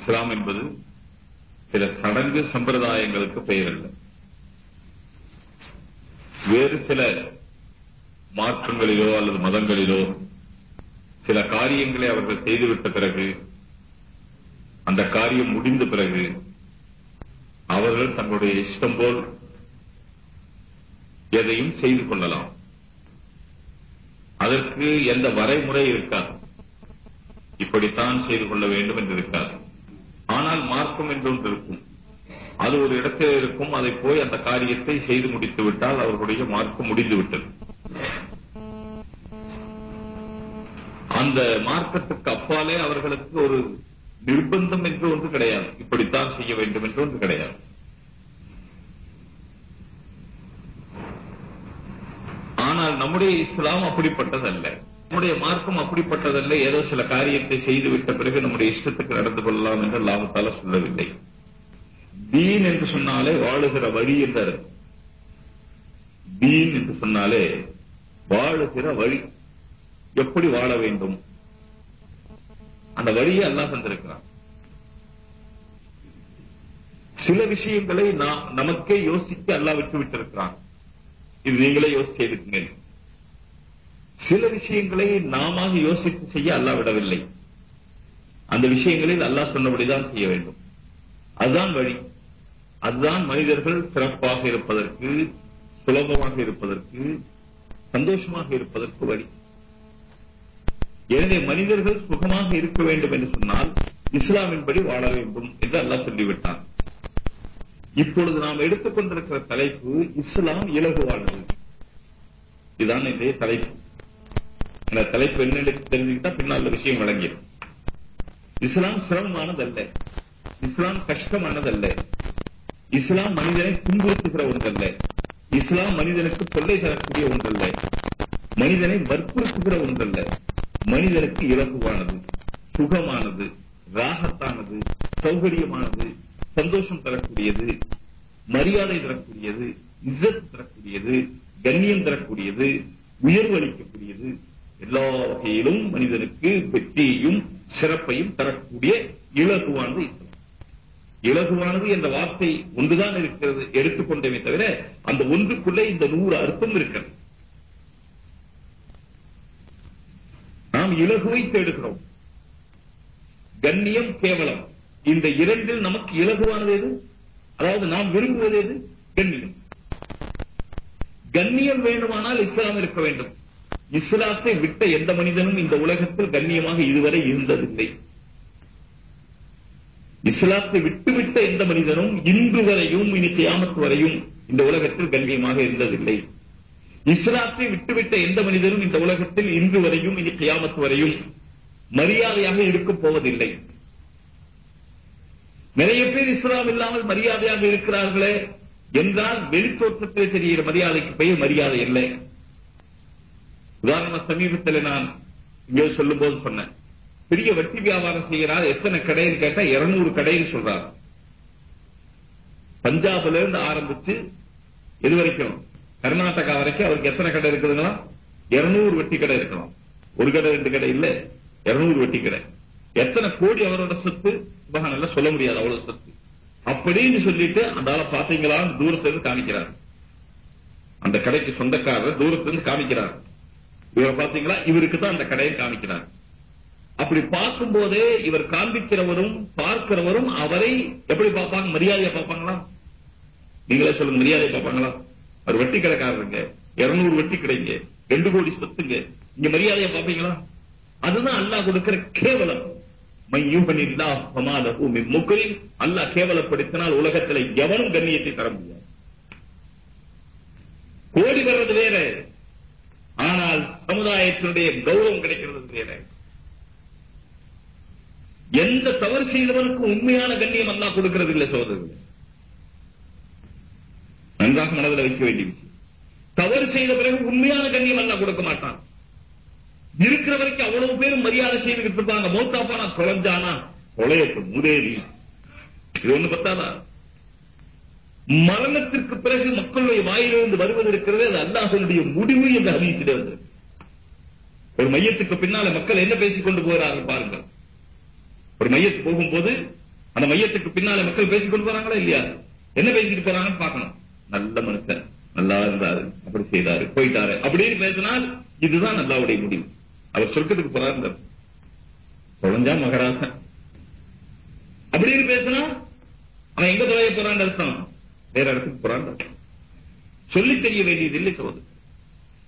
இஸ்லாம் என்பது சில சடங்கு சம்பிரதாயங்களுக்கு பெயர் அல்ல வேறு சில மாற்றங்களிலோ அல்லது மதங்களிலோ சில காரியங்களை அவர்கள் செய்துவிட்ட பிறகு அந்த காரியம் முடிந்த பிறகு அவர்கள் தங்களுடைய இஷ்டம் போல் எதையும் செய்து கொள்ளலாம். அதற்கு எந்த வரைமுறை இருக்காது. இப்படித்தான் செய்து கொள்ள வேண்டும் என்று இருக்காது. ஆனால் மார்க்கம் என்று ஒன்று இருக்கும். அது ஒரு இடத்தில் இருக்கும் அதை போய் அந்த காரியத்தை செய்து முடித்து விட்டால் அவர்களுடைய மார்க்கம் முடிந்து விட்டது. அந்த மார்க்கத்துக்கு அப்பாலே அவர்களுக்கு ஒரு நிர்பந்தம் என்று ஒன்று கிடையாது. இப்படித்தான் செய்ய வேண்டும் என்று ஒன்று கிடையாது. ஆனால் நம்முடைய இஸ்லாம் அப்படிப்பட்டதல்ல. நம்முடைய மார்க்கம் அப்படிப்பட்டதல்ல. ஏதோ சில காரியத்தை செய்து விட்ட பிறகு நம்முடைய இஷ்டத்துக்கு நடந்து கொள்ளலாம் என்று லாபத்தால சொல்லவில்லை. தீன் என்று சொன்னாலே வாழுகிற வழி என்று அர்த்தம். தீன் என்று சொன்னாலே வாழுகிற வழி. எப்படி வாழ வேண்டும்? அந்த வழியை அல்லாஹ் தந்திருக்கிறான். சில விஷயங்களை நாம் நமக்கே யோசித்து அல்லாஹ் விட்டு விட்டிருக்கிறான் இது நீங்களே யோசிச்சு இருக்குங்க சில விஷயங்களை நாம யோசித்து செய்ய அல்லாஹ் விடவில்லை. அந்த விஷயங்களில் அல்லாஹ் சொன்னபடிதான் செய்ய வேண்டும். அதுதான் வழி. அதுதான் மனிதர்கள் சிறப்பாக இருப்பதற்கு சுலபமாக இருப்பதற்கு சந்தோஷமாக இருப்பதற்கு வழி. எனவே மனிதர்கள் சுகமாக இருக்க வேண்டும் என்று சொன்னால் இஸ்லாமின்படி வாழ வேண்டும் என்று அல்லாஹ் சொல்லிவிட்டான். இப்பொழுது நாம் எடுத்துக்கொண்டிருக்கிற தலைப்பு இஸ்லாம் இலகுவானது. இதுதான் இன்றைய தலைப்பு. அந்த தலைப்பு என்ன தெரிஞ்சுக்கிட்டா பின்னால் விஷயம் வழங்கிடும் இஸ்லாம் சிரமமானதல்ல. இஸ்லாம் கஷ்டமானதல்ல. இஸ்லாம் மனிதனை துன்புறுத்துகிற ஒன்றல்ல. இஸ்லாம் மனிதனுக்கு தொல்லை தரக்கூடிய ஒன்றல்ல. மனிதனை வற்புறுத்துகிற ஒன்றல்ல. மனிதனுக்கு இலகுவானது சுகமானது ராகத்தானது சௌகரியமானது சந்தோஷம் தரக்கூடியது மரியாதை தரக்கூடியது இஸ்ஸத் தரக்கூடியது கண்ணியம் தரக்கூடியது உயர்வு அளிக்கக்கூடியது எல்லா வகையிலும் மனிதனுக்கு வெற்றியையும் சிறப்பையும் தரக்கூடிய இலகுவானது இஸ்லாம் இலகுவானது என்ற வார்த்தை ஒன்றுதான் இருக்கிறது எடுத்துக்கொண்டமே தவிர அந்த ஒன்றுக்குள்ளே இந்த நூறு அர்த்தம் இருக்கிறது. நாம் இலகுவை தேடுகிறோம். கண்ணியம் கேவலம். இந்த இரண்டில் நமக்கு இலகுவானது எது? அதாவது நாம் விரும்புவது எது? கண்ணியம். கண்ணியம் வேண்டுமானால் இஸ்லாம் இருக்க வேண்டும். இஸ்லாத்தை விட்ட எந்த மனிதனும் இந்த உலகத்தில் கண்ணியமாக இதுவரை இருந்ததில்லை. இஸ்லாத்தை விட்டுவிட்ட எந்த மனிதனும் இன்று வரையும் இனி கியாமத்து வரையும் இந்த உலகத்தில் கண்ணியமாக இருந்ததில்லை. இஸ்லாத்தை விட்டுவிட்ட எந்த மனிதனும் இந்த உலகத்தில் இன்று வரையும் இனி கியாமத்து வரையும் மரியாதையாக இருக்கப் போவதில்லை. நிறைய பேர் இஸ்லாம் இல்லாமல் மரியாதையாக இருக்கிறார்களே என்றால் வெளித்தோற்றத்தில் தெரிகிற மரியாதைக்கு பெயர் மரியாதை இல்லை. உதாரணமா சமீபத்தில் நான் இங்கே சொல்லும் போது சொன்னேன். பெரிய வட்டி வியாபாரம் செய்கிறார் எத்தனை கடைன்னு கேட்டா இருநூறு கடைன்னு சொல்றார். பஞ்சாப்ல இருந்து ஆரம்பிச்சு இது வரைக்கும் கர்நாடகா வரைக்கும் அவருக்கு எத்தனை கடை இருக்குதுங்களா? இருநூறு வெட்டி கடை இருக்கலாம். ஒரு கடை ரெண்டு கடை இல்ல இருநூறு வெட்டி கடை. எத்தனை கோடி அவரோட சொத்து? சுபகானல்ல சொல்ல முடியாது அவ்வளவு சொத்து. அப்படின்னு சொல்லிட்டு அந்த ஆளை பாத்தீங்களா தூரத்துல இருந்து காமிக்கிறார். அந்த கடைக்கு சொந்தக்காரர் தூரத்துல இருந்து காமிக்கிறார். இவரை பாத்தீங்களா இவருக்கு தான் அந்த கடையை காமிக்கிறார். அப்படி பார்க்கும் போதே இவர் காண்பிக்கிறவரும் பார்க்கிறவரும் அவரை எப்படி பார்ப்பாங்க? மரியாதையை பார்ப்பாங்களா? நீங்களே சொல்லுங்க மரியாதையை பார்ப்பாங்களா? அவர் வெட்டி கடைக்காரருங்க இருநூறு வெட்டி கிடைங்க. ரெண்டு கோடி சொத்துங்க. இங்க மரியாதையை பார்ப்பீங்களா? அதுதான் அல்லாஹ் கொடுக்கிற கேவலம். முக்கரின் அல்லாஹ் கேவலப்படுத்தினால் உலகத்தில் எவனும் கண்ணியத்தை தர முடியாது. கோடி வர்றது வேற. ஆனால் சமுதாயத்தினுடைய கௌரவம் கிடைக்கிறது வேற எந்த தவறு செய்தவனுக்கும் உண்மையான கண்ணியம் அல்லா கொடுக்கிறது இல்லை சோதரர்கள் நன்றாக மனதில் வைக்க வேண்டிய தவறு செய்த பிறகு உண்மையான கண்ணியம் அல்லாஹ் கொடுக்க மாட்டான். இருக்கிற வரைக்கும் அவ்வளவு பேரும் மரியாதை செய்துகிட்டு இருப்பாங்க. மௌத்தாப்பானா தொலைஞ்சானா? கொலையத்து முதேவி. இது ஒண்ணு பத்தாதான் மரணத்திற்கு பிறகு மக்களுடைய வாயிலிருந்து வருவது இருக்கிறது அது அல்லாஹனுடைய முடிவு என்ற ஹதீஸிலே ஒரு மையத்துக்கு பின்னால மக்கள் என்ன பேசிக் கொண்டு போகிறார்கள் பாருங்கள். ஒரு மையத்துக்கு போகும்போது அந்த மையத்துக்கு பின்னால மக்கள் பேசிக்கொண்டு போறாங்களா இல்லையா? என்ன பேசிட்டு போறாங்கன்னு பார்க்கணும். நல்ல மனுஷன் நல்லா இருந்தாரு அப்படி செய்தாரு போயிட்டாரு. அப்படின்னு பேசினால் இதுதான் நல்லாவுடைய முடிவு. அவர் சொர்க்கத்துக்கு போறாரு தொலைஞ்சா மகராசன். அப்படின்னு பேசினா அவன் எங்க தொலைய போறான்னு அர்த்தம்? வேற இடத்துக்கு போறான்னு சொல்லி தெரிய வேண்டியதில்லை சோதனை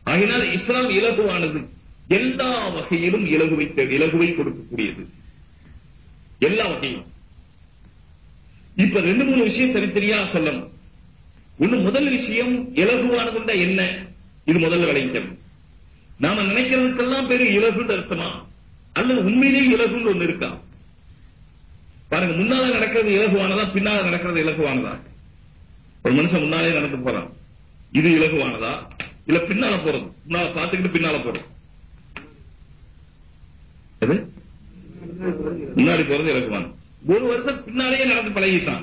ஆகினால் இஸ்லாம் இலகுவானது. எல்லா வகையிலும் இலகுவை இலகுவை கொடுக்கக்கூடியது. எல்லா வகையிலும். இப்ப ரெண்டு மூணு விஷயம் தனித்தனியா சொல்லணும். ஒண்ணு முதல் விஷயம் இலகுவானதுண்டா என்ன? இது முதல்ல விளைவிக்கணும் நாம நினைக்கிறதுக்கெல்லாம் பேரு இலகுன்னு அர்த்தமா? அல்லது உண்மையிலேயே இலகுன்னு ஒண்ணு இருக்கா? பாருங்க முன்னால நடக்கிறது இலகுவானதா பின்னால நடக்கிறது இலகுவானதா? ஒரு மனுஷன் முன்னாலே நடந்து போறான். இது இலகுவானதா? இல்ல பின்னால போறது. முன்னால பாத்துக்கிட்டு பின்னால போறது. முன்னாடி போறது இலகுவான ஒரு வருஷம் பின்னாலேயே நடந்து பழகிட்டான்.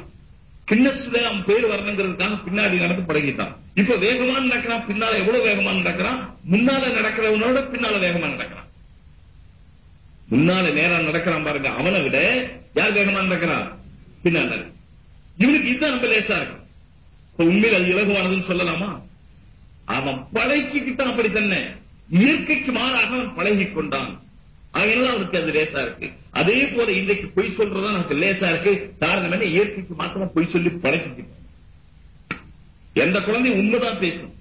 கின்னஸ்ல அவன் பேர் வரணுங்கிறதுக்காக பின்னாடி நடந்து பழகிட்டான். இப்ப வேகமா நடக்கிறான் பின்னால எவ்வளவு வேகமா நடக்கிறான்? முன்னால நடக்கிறவனோட பின்னால வேகமா நடக்கிறான். முன்னால நேரம் நடக்கிறான் பாருங்க அவனை விட யார் வேகமா நடக்கிறான் பின்னால. இவனுக்கு இதுதான் ரொம்ப லேசா இருக்கும் உண்மையில் அது இலகுவானதுன்னு சொல்லலாமா? அவன் பழகிக்கிட்டான் அப்படி தன்னை இயற்கைக்கு மாறாக அவன் பழகி கொண்டான். அதனால அவனுக்கு அது லேசா இருக்கு. அதே போல இன்றைக்கு பொய் சொல்றதா நமக்கு லேசா இருக்கு. காரணம் என்ன? இயற்கைக்கு மாத்திரமா பொய் சொல்லி பழகிக்கிட்டோம் எந்த குழந்தை உண்மைதான் பேசும்.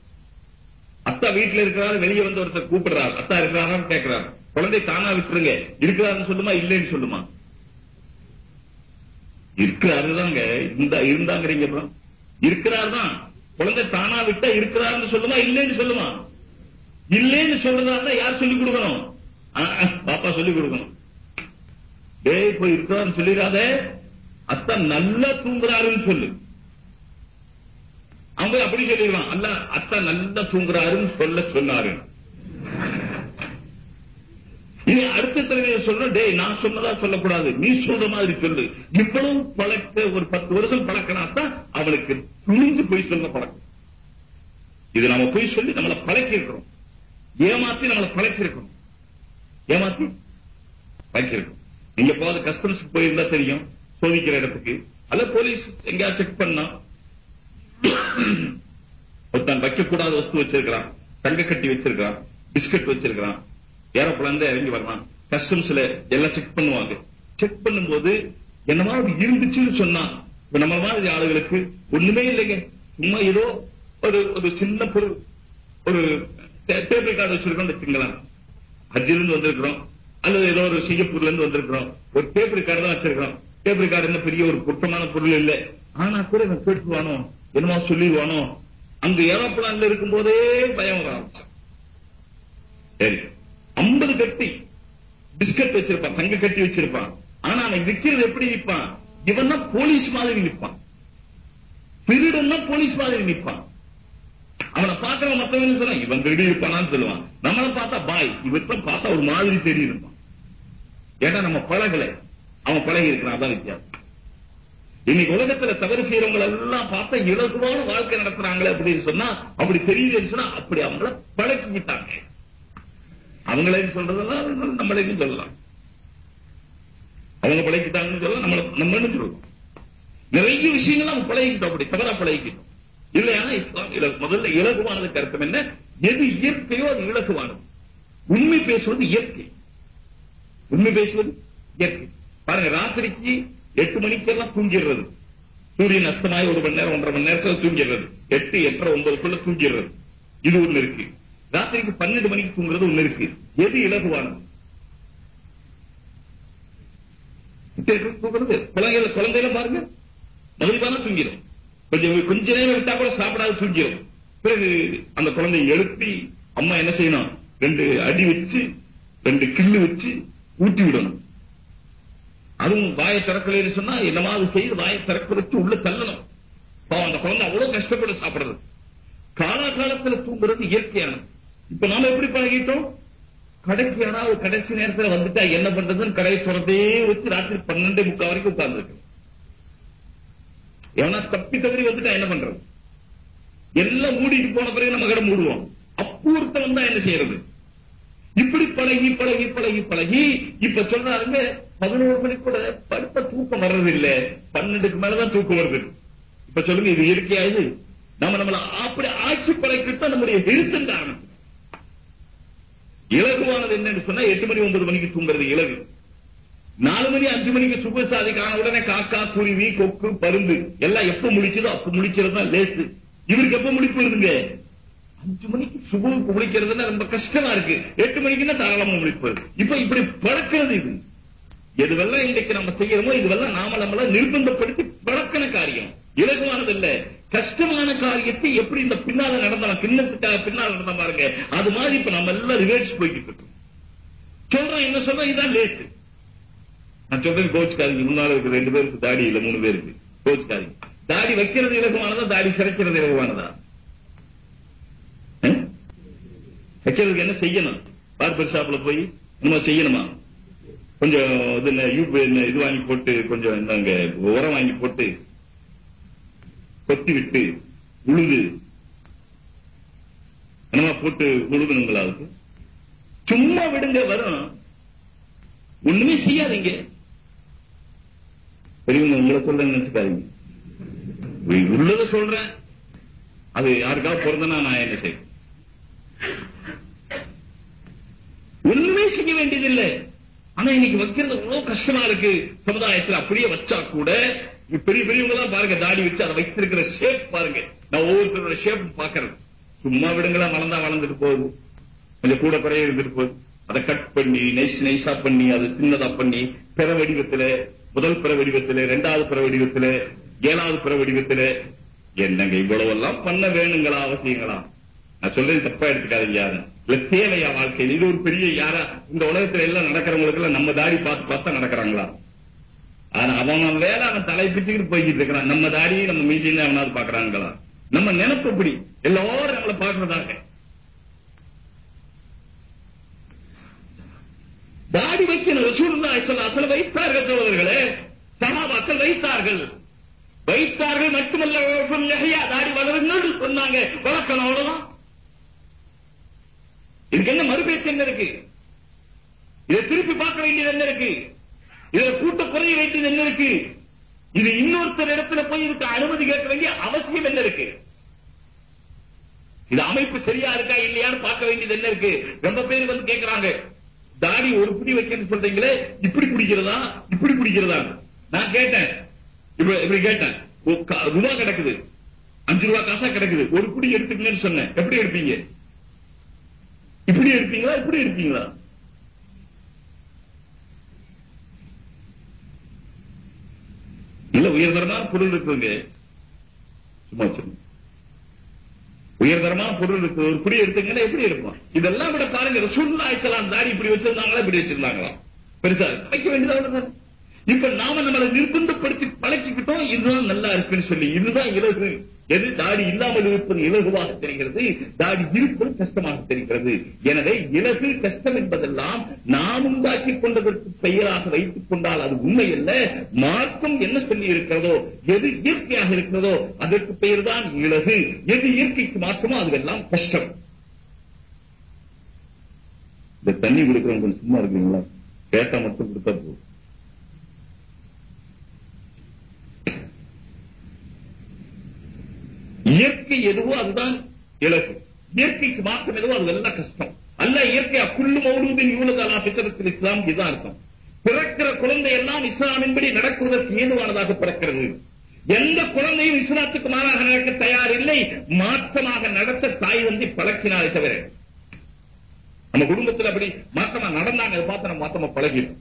அத்தா வீட்டுல இருக்கிறாரு வெளியே வந்து ஒருத்தர் கூப்பிடுறாரு. அத்தா இருக்கிறாரான்னு கேட்கிறாரு. குழந்தை தானா விட்டுருங்க. இருக்கிறாருன்னு சொல்லுமா இல்லைன்னு சொல்லுமா? இருக்கிறாருதாங்க. இந்த இருந்தாங்கிறீங்க இருக்கிறார் தான் குழந்தை தானா விட்டா இருக்கிறாருன்னு சொல்லுமா இல்லைன்னு சொல்லுமா? இல்லைன்னு சொல்றதா யார் சொல்லிக் கொடுக்கணும்? பாப்பா சொல்லிக் கொடுக்கணும். டேய் போய் இருக்கிறான்னு சொல்லிடாத. அத்தன் நல்லா தூங்குறாருன்னு சொல்லு. அவங்க அப்படி சொல்லிடுவான். அல்ல அத்தா நல்லா தூங்குறாருன்னு சொல்ல சொன்னாரு. இனி அடுத்த தலைமையை சொல்ற டேய் நான் சொன்னதா சொல்லக்கூடாது. நீ சொல்ற மாதிரி சொல்லு. இவ்வளவு பழக்க ஒரு பத்து வருஷம் பழக்கினாத்தான் அவளுக்கு துணிந்து போய் சொல்ல பழக்கம். இது நாம போய் சொல்லி நம்மளை பழக்கி இருக்கிறோம் ஏமாத்தி நம்மளை பழக்கி இருக்கணும் ஏமாத்தி பழக்கி இருக்கணும் நீங்க போது கஸ்டம்ஸ் போயிருந்தா தெரியும். சோதிக்கிற இடத்துக்கு. அல்ல போலீஸ் எங்கேயா செக் பண்ணா ஒருத்தன் வைக்கக்கூடாத வஸ்து வச்சிருக்கிறான். தங்க கட்டி வச்சிருக்கிறான். பிஸ்கட் வச்சிருக்கிறான். ஏரோப்ளான்ல இறங்கி வரலாம். கஸ்டம்ஸ்ல எல்லாம் செக் பண்ணுவாங்க. செக் பண்ணும்போது என்னமா இருந்துச்சுன்னு சொன்னா நம்ம மாதிரி ஆளுகளுக்கு ஒண்ணுமே இல்லைங்க. சும்மா ஏதோ ஒரு ஒரு சின்ன பொருள் ஒரு டேபிள் கார்டு வச்சிருக்கோம் வச்சுக்கலாம் ஹஜ்ஜில வந்திருக்கிறோம். அல்லது ஏதோ ஒரு சிங்கப்பூர்ல இருந்து வந்திருக்கிறோம். ஒரு டேபிள் கார்டு தான் வச்சிருக்கிறோம். டேபிள் கார்டு என்ன பெரிய ஒரு குற்றமான பொருள் இல்ல. ஆனா கூட இவன் கேட்டுவானோ என்னமா சொல்லிடுவானோ? அங்க ஏரோப்ளான்ல இருக்கும் போதே பயம் வர ஆரம்பிச்சு சரி. ஐம்பது கட்டி பிஸ்கட் வச்சிருப்பான் தங்க கட்டி வச்சிருப்பான். ஆனா அவன் விக்கிறது எப்படி நிற்பான்? இவன் தான் போலீஸ் மாதிரி நிற்பான். திருடன்னா போலீஸ் மாதிரி நிற்பான். அவனை பாக்குறவன் மத்தவன் சொல்ல இவன் திருடி இருப்பானான்னு சொல்லுவான். நம்மளை பார்த்தா பாய் இவற்றை பார்த்தா ஒரு மாதிரி தெரியிருப்பான் ஏன்னா நம்ம பழகல. அவன் பழகி இருக்கிறான். அதான் வித்தியாசம். இன்னைக்கு உலகத்துல தவறு செய்யறவங்க எல்லாம் பார்த்தா இலகுவான வாழ்க்கை நடத்துறாங்களே அப்படின்னு சொன்னா அப்படி தெரியுதுன்னு சொன்னா அப்படி அவங்கள பழக்கிட்டாங்க அவங்களையும் சொல்றதெல்லாம் நம்மளையும் சொல்லலாம். அவங்க பழகிட்டாங்கன்னு சொல்ல நம்மள நம்ம சொல்லுவோம் நிறைய விஷயங்கள் நம்ம பழகிக்கிட்டோம் அப்படி தவறா பழகிக்கிட்டோம். இல்லையா இஸ்லாம் முதல்ல இலகுவானதுக்கு அர்த்தம் என்ன? எது இயற்கையோ அது இலகுவானது. உண்மை பேசுவது இயற்கை. உண்மை பேசுவது இயற்கை. பாருங்க ராத்திரிக்கு எட்டு மணிக்கெல்லாம் தூங்கிடுறது. சூரியன் அஸ்தமாய் ஒரு மணி நேரம் ஒன்றரை மணி நேரத்தில் தூங்கிடுறது. எட்டு எட்டரை ஒன்பதுக்குள்ள தூங்கிடுறது. இது ஒண்ணு இருக்கு. ராத்திரிக்கு பன்னெண்டு மணிக்கு தூங்குறது ஒண்ணு இருக்கு. எது இலகுவானது? தூங்குறது? குழந்தைகள் குழந்தையில பாருங்க. மகிழ்வான தூங்கிடும் கொஞ்சம் கொஞ்ச நேரம் விட்டா கூட சாப்பிடாது தூங்கிடும் பிறகு அந்த குழந்தைய எழுப்பி அம்மா என்ன செய்யணும்? ரெண்டு அடி வச்சு ரெண்டு கிள்ளு வச்சு ஊட்டி விடணும். அதுவும் வாயை திறக்கலன்னு சொன்னா என்னமாவது செய்து வாயை திறக்க வச்சு உள்ள தள்ளணும். அந்த குழந்தை அவ்வளவு கஷ்டப்பட்டு சாப்பிடுறது. காலாகாலத்துல தூங்குறது இயற்கையானது. இப்ப நாம எப்படி பழகிட்டோம்? கடைக்கு யாராவது கடைசி நேரத்துல வந்துட்டா என்ன பண்றதுன்னு கடையை திறந்தே வச்சு ராத்திரி பன்னெண்டே முக்கால் வரைக்கும் உட்கார்ந்துருக்கு. எவனா தப்பி தவறி வந்துட்டா என்ன பண்றது? எல்லாம் மூடிட்டு போன பிறகு நம்ம கடை மூடுவோம். அப்பூர்த்தம் தான் என்ன செய்யறது? இப்படி பழகி பழகி பழகி பழகி இப்ப சொல்றாருங்க பதினோரு மணி கூட படுத்த தூக்கம் வர்றது இல்ல பன்னெண்டுக்கு மேலதான் தூக்கம் வருது. இப்ப சொல்லுங்க இது இயற்கையா இது? நம்ம நம்மளை அப்படி ஆட்சி பழகிட்டு நம்முடைய ஹெரிசன் காரணம். இலகுவானது என்னன்னு சொன்னா எட்டு மணி ஒன்பது மணிக்கு தூங்குறது இலகு. நாலு மணி அஞ்சு மணிக்கு சுபசாதி காண உடனே காக்கா குருவி கொக்கு பருந்து எல்லாம் எப்ப முடிச்சதோ அப்ப முடிக்கிறது தான் லேசு. இவருக்கு எப்ப முடிப்பு வருதுங்க? அஞ்சு மணிக்கு சுபுக்கு முடிக்கிறதுனா ரொம்ப கஷ்டமா இருக்கு. எட்டு மணிக்குன்னா தாராளமா முடிப்பு வருது. இப்ப இப்படி பழக்கிறது இது. எதுவெல்லாம் இன்றைக்கு நம்ம செய்யறோமோ இதுவெல்லாம் நாம நம்மள நிர்பந்தப்படுத்தி பழக்கின காரியம். இலகுவானது இல்ல கஷ்டமான காரியத்தை எப்படி இந்த பின்னால நடந்தவன் கிண்ணத்துக்காக பின்னால நடந்த பாருங்க. அது மாதிரி இப்ப நம்ம எல்லாம் ரிவேர்ஸ் போய்கிட்டு இருக்கோம். சொல்றேன் என்ன சொல்றேன்? இதான் லேசு நான் சொல்றேன் கோச்சுக்காரங்க முன்னால இருக்கு ரெண்டு பேருக்கு தாடி இல்ல மூணு பேருக்கு. கோச்சுக்காரங்க தாடி வைக்கிறது இலகுவானதா? தாடி சிறைக்கிறது இலகுவானதா? வைக்கிறதுக்கு என்ன செய்யணும்? பார்பர் ஷாப்ல போய் நம்ம செய்யணுமா? கொஞ்சம் இது என்ன, யூப் என்ன, இது வாங்கி போட்டு கொஞ்சம் என்னங்க உரம் வாங்கி போட்டு கொத்தி விட்டு உழுது. என்னமா போட்டு உழுதுனுங்களா அதுக்கு சும்மா விடுங்க வரும். ஒண்ணுமே செய்யாதீங்க. பெரியவங்க உங்களை சொல்றேன்னு நினைச்சுக்காதீங்க. உள்ளத சொல்றேன். அது யாருக்காவது பிறந்தனா நான் என்ன செய்வேன்? ஒண்ணுமே செய்ய வேண்டியதில்லை. ஆனா இன்னைக்கு வைக்கிறது இவ்வளவு கஷ்டமா இருக்கு. சமுதாயத்தில் அப்படியே வச்சா கூட பெரிய பெரியவங்க எல்லாம் பாருங்க தாடி வச்சு அதை வைத்திருக்கிற ஷேப் பாருங்க. நான் ஒவ்வொருத்தரோட ஷேப் பாக்குறேன் சும்மா விடுங்களா வளர்ந்தா வளர்ந்துட்டு போகுது. கொஞ்சம் கூட குறைய இருந்துட்டு போகுது. அதை கட் பண்ணி நைஸ் நைஸா பண்ணி அதை சின்னதா பண்ணி பிற வடிவத்துல முதல் பிற வடிவத்துல இரண்டாவது பிற வடிவத்துல ஏழாவது பிற வடிவத்துல என்னங்க இவ்வளவு எல்லாம் பண்ண வேணுங்களா அவசியங்களா? நான் சொல்றது தப்பா எடுத்துக்காதீங்க யாரும். இல்ல தேவையா வாழ்க்கையில்? இது ஒரு பெரிய யாரா? இந்த உலகத்துல எல்லாம் நடக்கிறவங்களுக்கு எல்லாம் நம்ம தாடி பார்த்து பார்த்தா நடக்கிறாங்களா? ஆனா அவன் அவன் வேலை அவன் தலை பிச்சுக்கிட்டு போய்கிட்டு இருக்கிறான். நம்ம தாடியை நம்ம மீசையும் அவனாவது பாக்குறாங்களா நம்ம நினைப்பு இப்படி எல்லாரும் நம்மளை பாக்குறதாக தாடி வைக்கிற ரசூல்லா ஸல்லல்லாஹு அசல வைத்தார்கள் சகோதரர்களே. சகாபாக்கள் வைத்தார்கள். வைத்தார்கள் மட்டுமல்ல நிறையா தாடி வளருங்கள் சொன்னாங்க. வளர்க்கணும் அவ்வளவுதான். இதுக்கு என்ன மறுபேச்சு என்ன இருக்கு? இதை திருப்பி பார்க்க வேண்டியது என்ன இருக்கு? இதை கூட்ட குறைய வேண்டியது என்ன இருக்கு? இது இன்னொருத்தர் இடத்துல போய் இதுக்கு அனுமதி கேட்க வேண்டிய அவசியம் என்ன இருக்கு? இது அமைப்பு சரியா இருக்கா இல்லையான்னு பார்க்க வேண்டியது என்ன இருக்கு? ரொம்ப பேர் வந்து கேட்கிறாங்க தாடி ஒரு புடி வைக்கணும்னு சொல்றீங்களே இப்படி பிடிக்கிறதா? இப்படி பிடிக்கிறதா நான் கேட்டேன். இப்ப இப்படி கேட்டேன். ரூபா கிடக்குது. அஞ்சு ரூபா காசா கிடக்குது. ஒரு புடி எடுத்துக்கலன்னு சொன்னேன். எப்படி எடுப்பீங்க? இப்படி எடுப்பீங்களா? இப்படி எடுப்பீங்களா? இல்ல உயர்தரமான பொருள் இருக்குதுங்க. சும்மா உயர்தரமான பொருள் இருக்கு. ஒரு புடி எடுத்தீங்கன்னா எப்படி இருக்கும்? இதெல்லாம் விட பாருங்க ரசூலுல்லாஹி ஸல்லல்லாஹு தாடி இப்படி வச்சிருந்தாங்களா இப்படி வச்சிருந்தாங்களா? பெருசா வைக்க வேண்டியது இப்ப நாம நம்மளை நிர்பந்தப்படுத்தி பழக்கிக்கிட்டோம் இதுதான் நல்லா இருக்குன்னு சொல்லி இதுதான் இலகு. எது தாடி இல்லாமல் இருப்பது இலகுவாக தெரிகிறது? தாடி இருப்பது கஷ்டமாக தெரிகிறது. எனவே இலகு கஷ்டம் என்பதெல்லாம் நாம் உண்டாக்கி கொண்டதற்கு பெயராக வைத்துக் கொண்டால் அது உண்மை அல்ல. மார்க்கம் என்ன சொல்லி இருக்கிறதோ எது இயற்கையாக இருக்கிறதோ அதற்கு பெயர் தான் இலகு. எது இயற்கைக்கு மாற்றமோ அதுவெல்லாம் கஷ்டம். இந்த தண்ணி கொடுக்கிறவங்க சும்மா இருக்கீங்களா கேட்டா மட்டும் கொடுத்தா போதும். இயற்கை எதுவோ அதுதான் இலகு இயற்கைக்கு மாற்றம் எதுவோ அது எல்லாம் கஷ்டம். அல்ல இயற்கை அக்குள்ளு மௌலூதின் யூனத் பித்தரத்தில் இஸ்லாம் இதுதான் அர்த்தம். பிறக்கிற குழந்தை எல்லாம் இஸ்லாமின்படி நடக்குவதற்கு ஏதுவானதாக பிறக்கிறது? எந்த குழந்தையும் இஸ்லாத்துக்கு மாறாக நடக்க தயார் இல்லை மாற்றமாக நடத்த தாய் வந்து பழக்கினாலே தவிர. நம்ம குடும்பத்துல அப்படி மாற்றமா நடந்தாங்க அதை பார்த்து நம்ம மாற்றமா பழகிடும்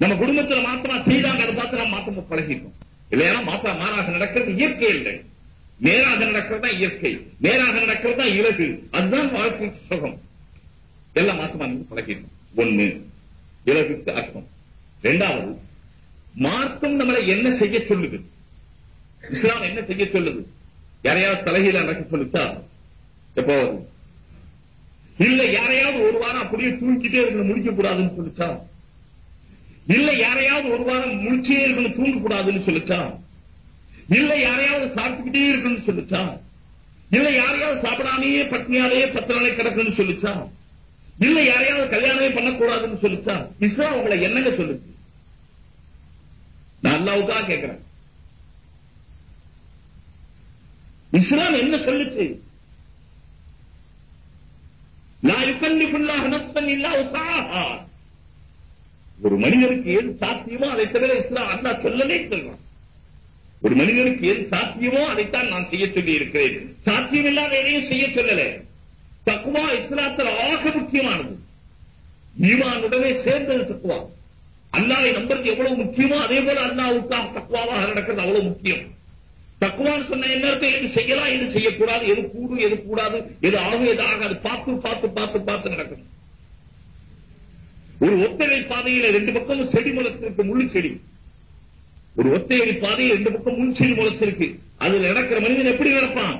நம்ம குடும்பத்துல மாற்றமா செய்தாங்க அதை பார்த்து நம்ம மாற்றமா பழகிட்டோம். இல்லையா மாற்ற மாறாக நடக்கிறது இயற்கை இல்லை. நேராக நடக்கிறது தான் இயற்கை நேராக நடக்கிறது தான் இலகு. அதுதான் வாழ்க்கை சுகம். எல்லாம் மாசமா நீங்க பழகிடும். ஒண்ணு இலகுக்கு அர்த்தம். இரண்டாவது மார்க்கம் நம்மளை என்ன செய்ய சொல்லுது? இஸ்லாம் என்ன செய்ய சொல்லுது? யாரையாவது தலைகீழ நடக்க சொல்லுச்சா? எப்போ? இல்ல யாரையாவது ஒரு வாரம் அப்படியே தூங்கிட்டே இருக்கணும் முடிக்க கூடாதுன்னு சொல்லிச்சா? இல்ல யாரையாவது ஒரு வாரம் முடிச்சே இருக்கணும் தூங்க கூடாதுன்னு சொல்லிச்சா? இல்ல யாரையாவது சாப்பிட்டுக்கிட்டே இருக்குன்னு சொல்லுச்சா? இல்ல யாரையாவது சாப்பிடாமையே பட்னியாலேயே பத்து நாளை கிடக்குன்னு சொல்லுச்சா? இல்ல யாரையாவது கல்யாணமே பண்ணக்கூடாதுன்னு சொல்லுச்சா? இஸ்லாம் உங்களை என்னங்க சொல்லுச்சு நான் அல்லாவுக்காக கேட்கிறேன். இஸ்லாம் என்ன சொல்லுச்சு? லா யுகல்லிஃபுல்லாஹு நஃப்ஸன் இல்லா உஸாஹா ஒரு மனிதனுக்கு ஏது சாத்தியமோ அதை தவிர இஸ்லாம் அல்லா சொல்லலே சொல்றான் ஒரு மனிதனுக்கு எது சாத்தியமோ அதைத்தான் நான் செய்ய சொல்லி இருக்கிறேன் சாத்தியம் இல்லாத எதையும் செய்ய சொல்லல. தக்குவா இஸ்லாத்தில் ஆக முக்கியமானது. ஈமானுடனே சேர்ந்தது தக்குவா. அல்லாவை நம்புறது எவ்வளவு முக்கியமோ அதே போல அல்லாவுக்காக தக்குவாவாக நடக்கிறது அவ்வளவு முக்கியம். தக்குவான்னு சொன்ன என்ன எது செய்யலாம் எது செய்யக்கூடாது எது கூடும் எது கூடாது எது ஆகும் எது ஆகாது பார்த்து பார்த்து பார்த்து பார்த்து நடக்கணும் ஒரு ஒத்தடை பாதையில ரெண்டு பக்கமும் செடி மலத்திற்கு முள்ளு செடி ஒரு ஒத்தையடி பாதையில் ரெண்டு பக்கம் முள் முளைச்சிருக்கு. அதுல நடக்கிற மனிதன் எப்படி நடப்பான்?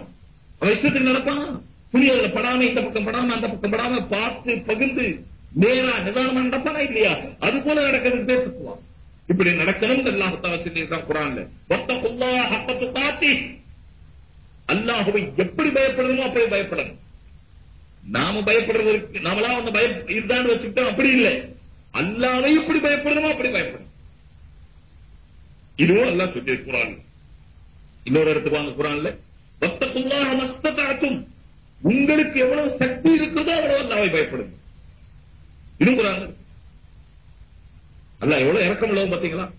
அவன் இஷ்டத்துக்கு நடப்பான்? துணி அதுல படாம இந்த பக்கம் படாம அந்த பக்கம் படாம பார்த்து பகிர்ந்து நேரா நிதானமா நடப்பானா இல்லையா? அது போல நடக்கிறது பேசுவான் இப்படி நடக்கணும் அல்லாஹத்தால சொல்லியிருக்கான் குரான்ல. வத்தகுல்லா ஹப்பத்து காத்தி அல்லாஹுவை எப்படி பயப்படணுமோ அப்படி பயப்படணும். நாம பயப்படுறதற்கு நாமளா ஒண்ணு பய இருந்தான்னு வச்சுக்கிட்டோம் அப்படி இல்லை. அல்லாவை எப்படி பயப்படணுமோ அப்படி பயப்படணும். இதுவும் அல்லாஹ் சொல்லி குரான். இன்னொரு இடத்துக்கு வாங்க குரான்ல. வத்தகுல்லாஹ மஸ்ததாத்தும் உங்களுக்கு எவ்வளவு சக்தி இருக்குதோ அவ்வளவு அல்லாவை பயப்படுங்க இதுவும் குரான். அல்லாஹ் எவ்வளவு இறக்கம் உள்ளவன் பாத்தீங்களா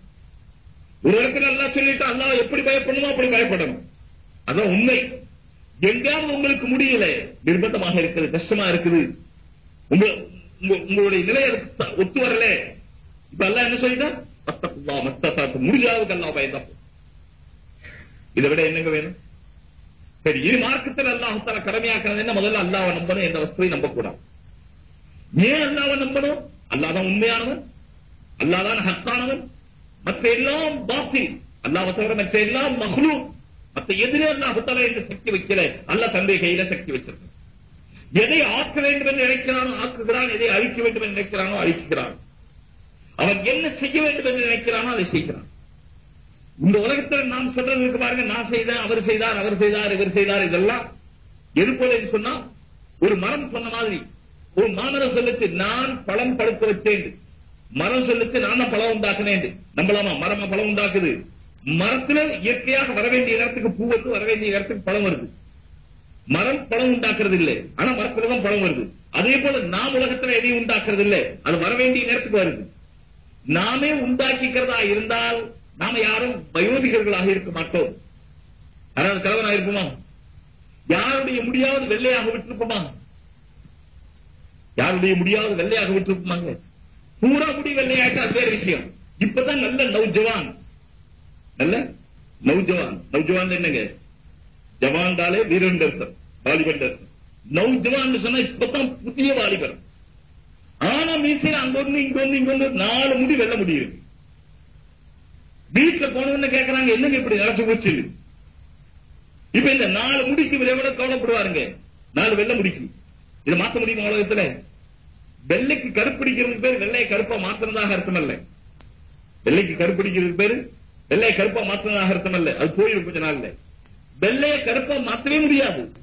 ஒரு இடத்துல அல்லாஹ் சொல்லிட்டு அல்லாஹ் எப்படி பயப்படணுமோ அப்படி பயப்படணும். அதான் உண்மை. எங்காவது உங்களுக்கு முடியல. நிர்பந்தமாக இருக்குது கஷ்டமா இருக்குது. உங்க உங்க- உங்களுடைய நிலை ஒத்து வரல. இப்ப அல்லாஹ் என்ன சொல்லிட்டா மத்தகுல்லா மஸ்ததாத்து முடிஞ்சாவது அல்லா பயந்தான் இதை விட என்னங்க வேணும்? சரி இரு மார்க்கத்தில் அல்லாஹால கடமையாக்குறது என்ன? முதல்ல அல்லாவை நம்பணும் எந்த வஸ்துவை நம்பக்கூடாது. ஏன் அல்லாவை நம்பணும்? அல்லாஹ் தான் உண்மையானவன் அல்லாஹ் தான் ஹக்கானவன். மற்ற எல்லாம் பாத்தில் அல்லாஹ் தவிர மற்ற எல்லாம் மஹ்லூ மற்ற எதிரே அல்லாஹால என்று சக்தி வைக்கல. அல்லாஹ் தந்தை கையில சக்தி வச்சிருக்க எதை ஆக்க வேண்டும் என்று நினைக்கிறானோ ஆக்குகிறான். எதை அழிக்க வேண்டும் என்று நினைக்கிறானோ அழிக்கிறான். அவன் என்ன செய்ய வேண்டும் என்று நினைக்கிறானோ அதை செய்கிறான். இந்த உலகத்தில் நாம் சொல்றது இருக்கு பாருங்க நான் செய்தேன் அவர் செய்தார் அவர் செய்தார் இவர் செய்தார் இதெல்லாம் எது போல என்று சொன்னா ஒரு மரம் சொன்ன மாதிரி ஒரு மாமரம் சொல்லுச்சு நான் பழம் படுக்க வச்சேன் மரம் சொல்லுச்சு நான் தான் பழம் உண்டாக்குனேன். நம்பலாமா? மரம் பழம் உண்டாக்குது. மரத்துல இயற்கையாக வர வேண்டிய நேரத்துக்கு பூ வந்து வர வேண்டிய நேரத்துக்கு பழம் வருது. மரம் பழம் உண்டாக்குறது இல்லை ஆனா மரத்துல தான் பழம் வருது. அதே போல நாம் உலகத்துல எதையும் உண்டாக்குறது இல்லை அது வர வேண்டிய நேரத்துக்கு வருது. நாமே உண்டாக்கிக்கிறதா இருந்தால் நாம யாரும் வயோதிகர்களாக இருக்க மாட்டோம். யாராவது கலவனாக இருப்போமா யாருடைய முடியாவது வெள்ளையாக விட்டிருப்போமா யாருடைய முடியாவது வெள்ளையாக விட்டிருப்போமாங்க பூரா முடி வெள்ளையாட்டு அது வேற விஷயம். இப்பதான் நல்ல நவ்ஜவான் நல்ல நவ்ஜவான் நவ்ஜவான் என்னங்க? ஜவான்டாலே வீரன் அர்த்தம். வாலிபன் அர்த்தம். நவ்ஜவான் சொன்னா இப்பதான் புதிய வாலிபர் ஆனா மீசையில அங்க ஒண்ணு இங்க ஒண்ணு இங்க ஒண்ணு நாலு முடி வெள்ள முடியும் வீட்டுல போனவன்னு கேக்குறாங்க என்னங்க இப்படி நினைச்சு போச்சு? இப்ப இந்த நாலு முடிக்கு இவர் விட கவலைப்படுவாருங்க. நாலு வெள்ளை முடிக்கு. இதை மாத்த முடியுமா உலகத்துல? வெள்ளைக்கு கருப்பிடிக்கிறது பேர் வெள்ளையை கருப்பா மாத்தினதாக அர்த்தம் அல்ல வெள்ளைக்கு கருப்பிடிக்கிறது பேரு வெள்ளையை கருப்பா மாத்தினதாக அர்த்தம் அல்ல அது போயிடும் கொஞ்ச நாள்ல. வெள்ளையை கருப்பா மாத்தவே முடியாது.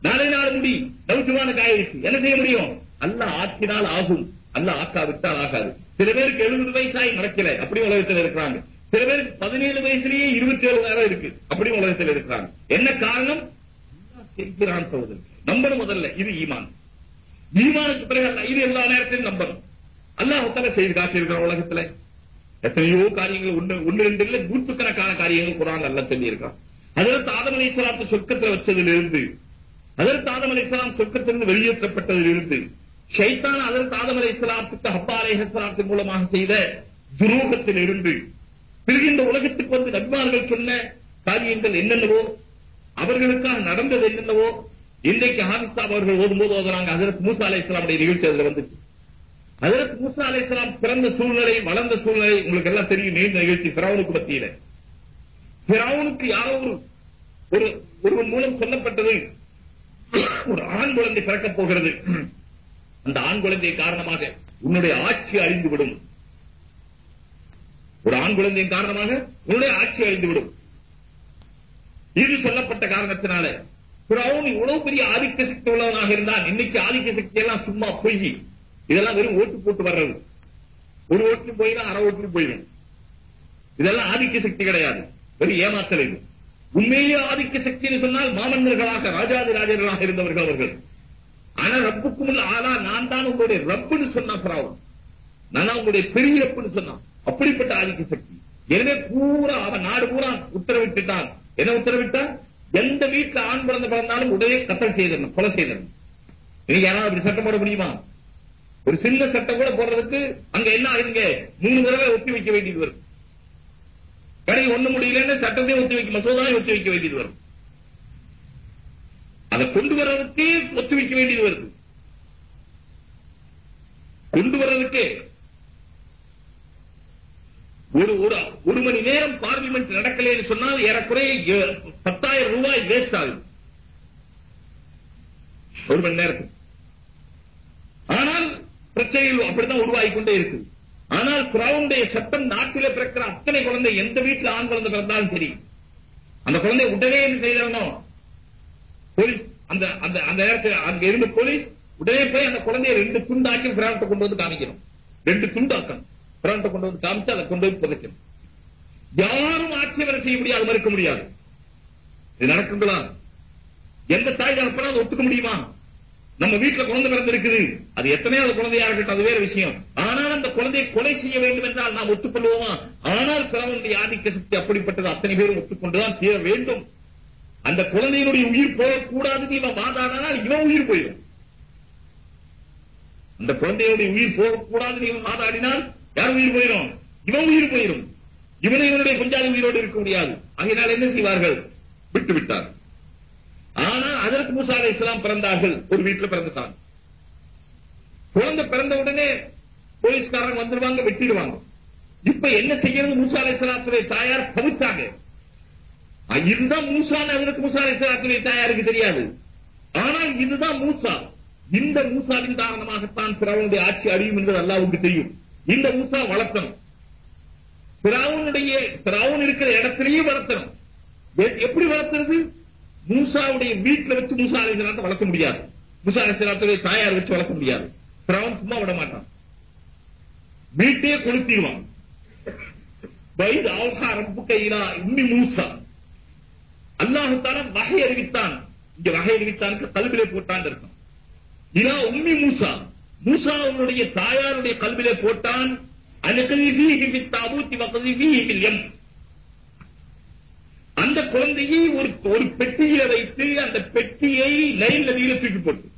நாளை நாள் முடி. டவுட்டுவானுக்கு ஆயிடுச்சு என்ன செய்ய முடியும்? அல்ல ஆக்கினால் ஆகும். அல்ல ஆக்காவிட்டால் ஆகாது. சில பேருக்கு எழுபது வயசாய் நடக்கல அப்படி உலகத்தில் இருக்கிறாங்க. சில பேருக்கு பதினேழு வயசுலயே இருபத்தி ஏழு நேரம் இருக்கு. அப்படி உலகத்தில் இருக்கிறாங்க. என்ன காரணம்? செய்கிறான் சகோதரர் நம்பணும் முதல்ல. இது ஈமான். ஈமானுக்கு பிறகு அல்ல இது எல்லா நேரத்திலும் நம்பணும் அல்லாஹ் செய்து காட்டியிருக்கிற உலகத்துல. எத்தனையோ காரியங்கள் ஒன்று ஒன்று ரெண்டு இல்லை நூற்றுக்கணக்கான காரியங்கள் குரான் அல்ல சொல்லியிருக்கான் அதற்கு ஆதம் அலை இஸ்லாத்து சொர்க்கத்தில் வச்சதிலிருந்து அதற்கு ஆதம் அலை இஸ்லாம் சொர்க்கத்திலிருந்து வெளியேற்றப்பட்டதிலிருந்து ஷைத்தான் அதற்கு ஆதம் அலை இஸ்லாத்துக்கு ஹப்பா அலை இஸ்லாத்தின் மூலமாக செய்த துரோகத்தில் இருந்து பிரிகின்ற இந்த உலகத்துக்கு வந்து நபிமார்கள் சொன்ன காரியங்கள் என்னென்னவோ அவர்களுக்காக நடந்தது என்னென்னவோ இன்றைக்கு ஹாபிஸ்தா அவர்கள் ஓதும்போது ஓதுறாங்க. அதற்கு மூசா அலை இஸ்லாமுடைய நிகழ்ச்சி அதில் வந்துச்சு. அதற்கு மூசா அலை இஸ்லாம் பிறந்த சூழ்நிலை வளர்ந்த சூழ்நிலை உங்களுக்கு எல்லாம் தெரியும் நீண்ட நிகழ்ச்சி பிறவனுக்கு மத்தியில. பிறவனுக்கு யாரோ ஒரு ஒரு ஒருவன் மூலம் சொல்லப்பட்டது. ஒரு ஆண் குழந்தை பிறக்கப் போகிறது. அந்த ஆண் குழந்தை காரணமாக உன்னுடைய ஆட்சி அழிந்துவிடும். ஒரு ஆண் குழந்தையின் காரணமாக உன்னுடைய ஆட்சி அழிந்துவிடும். இது சொல்லப்பட்ட காரணத்தினால பிரவுன் இவ்வளவு பெரிய ஆதிக்க சக்தி உள்ளவனாக இருந்தான். இன்னைக்கு ஆதிக்க சக்தி எல்லாம் சும்மா பொய் இதெல்லாம் வெறும் ஓட்டு போட்டு வர்றது. ஒரு ஓட்டு போயிடும் அரை ஓட்டு போயிடும். இதெல்லாம் ஆதிக்க சக்தி கிடையாது. வெறும் ஏமாத்தல் இது. உண்மையிலேயே ஆதிக்க சக்தின்னு சொன்னால் மாமன்னர்களாக ராஜாதி ராஜர்களாக இருந்தவர்கள் அவர்கள். ஆனா ரப்புக்கும் ஆனா நான் தான் உங்களுடைய ரப்புன்னு சொன்னா பிராவன். நான் உங்களுடைய பெரிய ரப்புன்னு சொன்னான். அப்படிப்பட்ட ஆதிக்க சக்தி. எனவே பூரா அவன் நாடு பூரா உத்தரவிட்டுட்டான். என்ன உத்தரவிட்டான்? எந்த வீட்டுல ஆண் பிறந்த பிறந்தாலும் உடனே கத்தல் செய்திடணும் கொலை செய்திடணும் நீங்க யாராவது அப்படி சட்டம் போட முடியுமா? ஒரு சின்ன சட்டம் கூட போடுறதுக்கு அங்க என்ன ஆகுதுங்க? மூணு தடவை ஒத்தி வைக்க வேண்டியது வரும். கடை ஒண்ணு முடியலன்னு சட்டத்தையும் ஒத்தி வைக்க மசோதாவை ஒத்தி வைக்க வேண்டியது வரும். அதை கொண்டு வர்றதுக்கு ஒத்தி வைக்க வேண்டியது வருது. கொண்டு வர்றதுக்கு ஒரு ஒரு ஒரு மணி நேரம் பார்லிமெண்ட் நடக்கலைன்னு சொன்னால் ஏறக்குறைய பத்தாயிரம் ரூபாய் வேஸ்ட் ஆகுது. ஒரு மணி நேரத்துக்கு. ஆனால் பிரச்சனைகள் அப்படித்தான் உருவாகி கொண்டே இருக்கு. ஆனால் குராவுடைய சட்டம் நாட்டில பிறக்கிற அத்தனை குழந்தை எந்த வீட்டுல ஆண் குழந்தை பிறந்தாலும் சரி அந்த குழந்தை உடனே என்ன செய்யணும் போலீஸ் அந்த அந்த அந்த நேரத்தில் அங்க இருந்த போலீஸ் உடனே போய் அந்த குழந்தையை ரெண்டு துண்டாக்கி பிராண்ட கொண்டு வந்து காமிக்கணும். ரெண்டு துண்டாக்கணும். பிராண்ட கொண்டு வந்து காமிச்சு அதை கொண்டு போய் புதைக்கணும். யாரும் ஆட்சேபனை செய்ய முடியாது மறுக்க முடியாது. இது நடக்குங்களா? எந்த தாய் தகப்பனா அதை ஒத்துக்க முடியுமா? நம்ம வீட்டுல குழந்தை பிறந்து இருக்குது அது எத்தனையாவது குழந்தையா இருக்கட்டும் அது வேற விஷயம். ஆனால் அந்த குழந்தையை கொலை செய்ய வேண்டும் என்றால் நாம் ஒத்துக்கொள்வோமா? ஆனால் பிறவனுடைய ஆதிக்க சக்தி அப்படிப்பட்டது அத்தனை பேரும் ஒத்துக்கொண்டுதான் தீர வேண்டும். அந்த குழந்தையினுடைய உயிர் போகக்கூடாதுன்னு இவன் வாதாடினால் இவன் உயிர் போயிடும். அந்த குழந்தையுடைய உயிர் போகக்கூடாதுன்னு இவன் வாதாடினால் யார் உயிர் போயிடும்? இவன் உயிர் போயிடும். இவனை இவனுடைய கொஞ்சாதி உயிரோடு இருக்க முடியாது. ஆகையினால் என்ன செய்வார்கள்? விட்டு விட்டார் ஆனால் அதற்கு மூசா அலை இஸ்லாம் பிறந்தார்கள். ஒரு வீட்டுல பிறந்துட்டாங்க குழந்தை பிறந்த உடனே போலீஸ்காரங்க வந்துருவாங்க வெட்டிடுவாங்க. இப்ப என்ன செய்யறது? மூசா அலை இஸ்லாத்துடைய தாயார் தவிச்சாங்க இதுதான் மூசான்னு அதற்கு மூசா அலை தாயாருக்கு தெரியாது. ஆனால் இதுதான் மூசா. இந்த மூசாவின் காரணமாகத்தான் பிறவனுடைய ஆட்சி அழியும் என்பது அல்லாவுக்கு தெரியும். இந்த மூசா வளர்த்தணும். பிராவுனுடைய பிராவுன் இருக்கிற இடத்திலேயே வளர்த்தணும். எப்படி வளர்த்துறது? மூசாவுடைய வீட்டுல வச்சு மூசா அலிசலாத்தை வளர்க்க முடியாது. மூசா அலிசலாத்துடைய தாயார் வச்சு வளர்க்க முடியாது. பிராவன் சும்மா விட மாட்டான். வீட்டையே கொளுத்திடுவான். வயது ஆகாரம் கையிலா இன்னி மூசா. அல்லாஹு தாலா வகை அறிவித்தான். இங்க வகை அறிவித்தானுக்கு கல்விலே போட்டான் இருக்கும் இலா உம்மி மூசா. மூசா அவனுடைய தாயாருடைய கல்விலே போட்டான். அனுகதிபீஹி பித்தாபூத்தி அந்த குழந்தையை ஒரு ஒரு பெட்டியில வைத்து அந்த பெட்டியை நைல் நதியில தூக்கி போட்டு.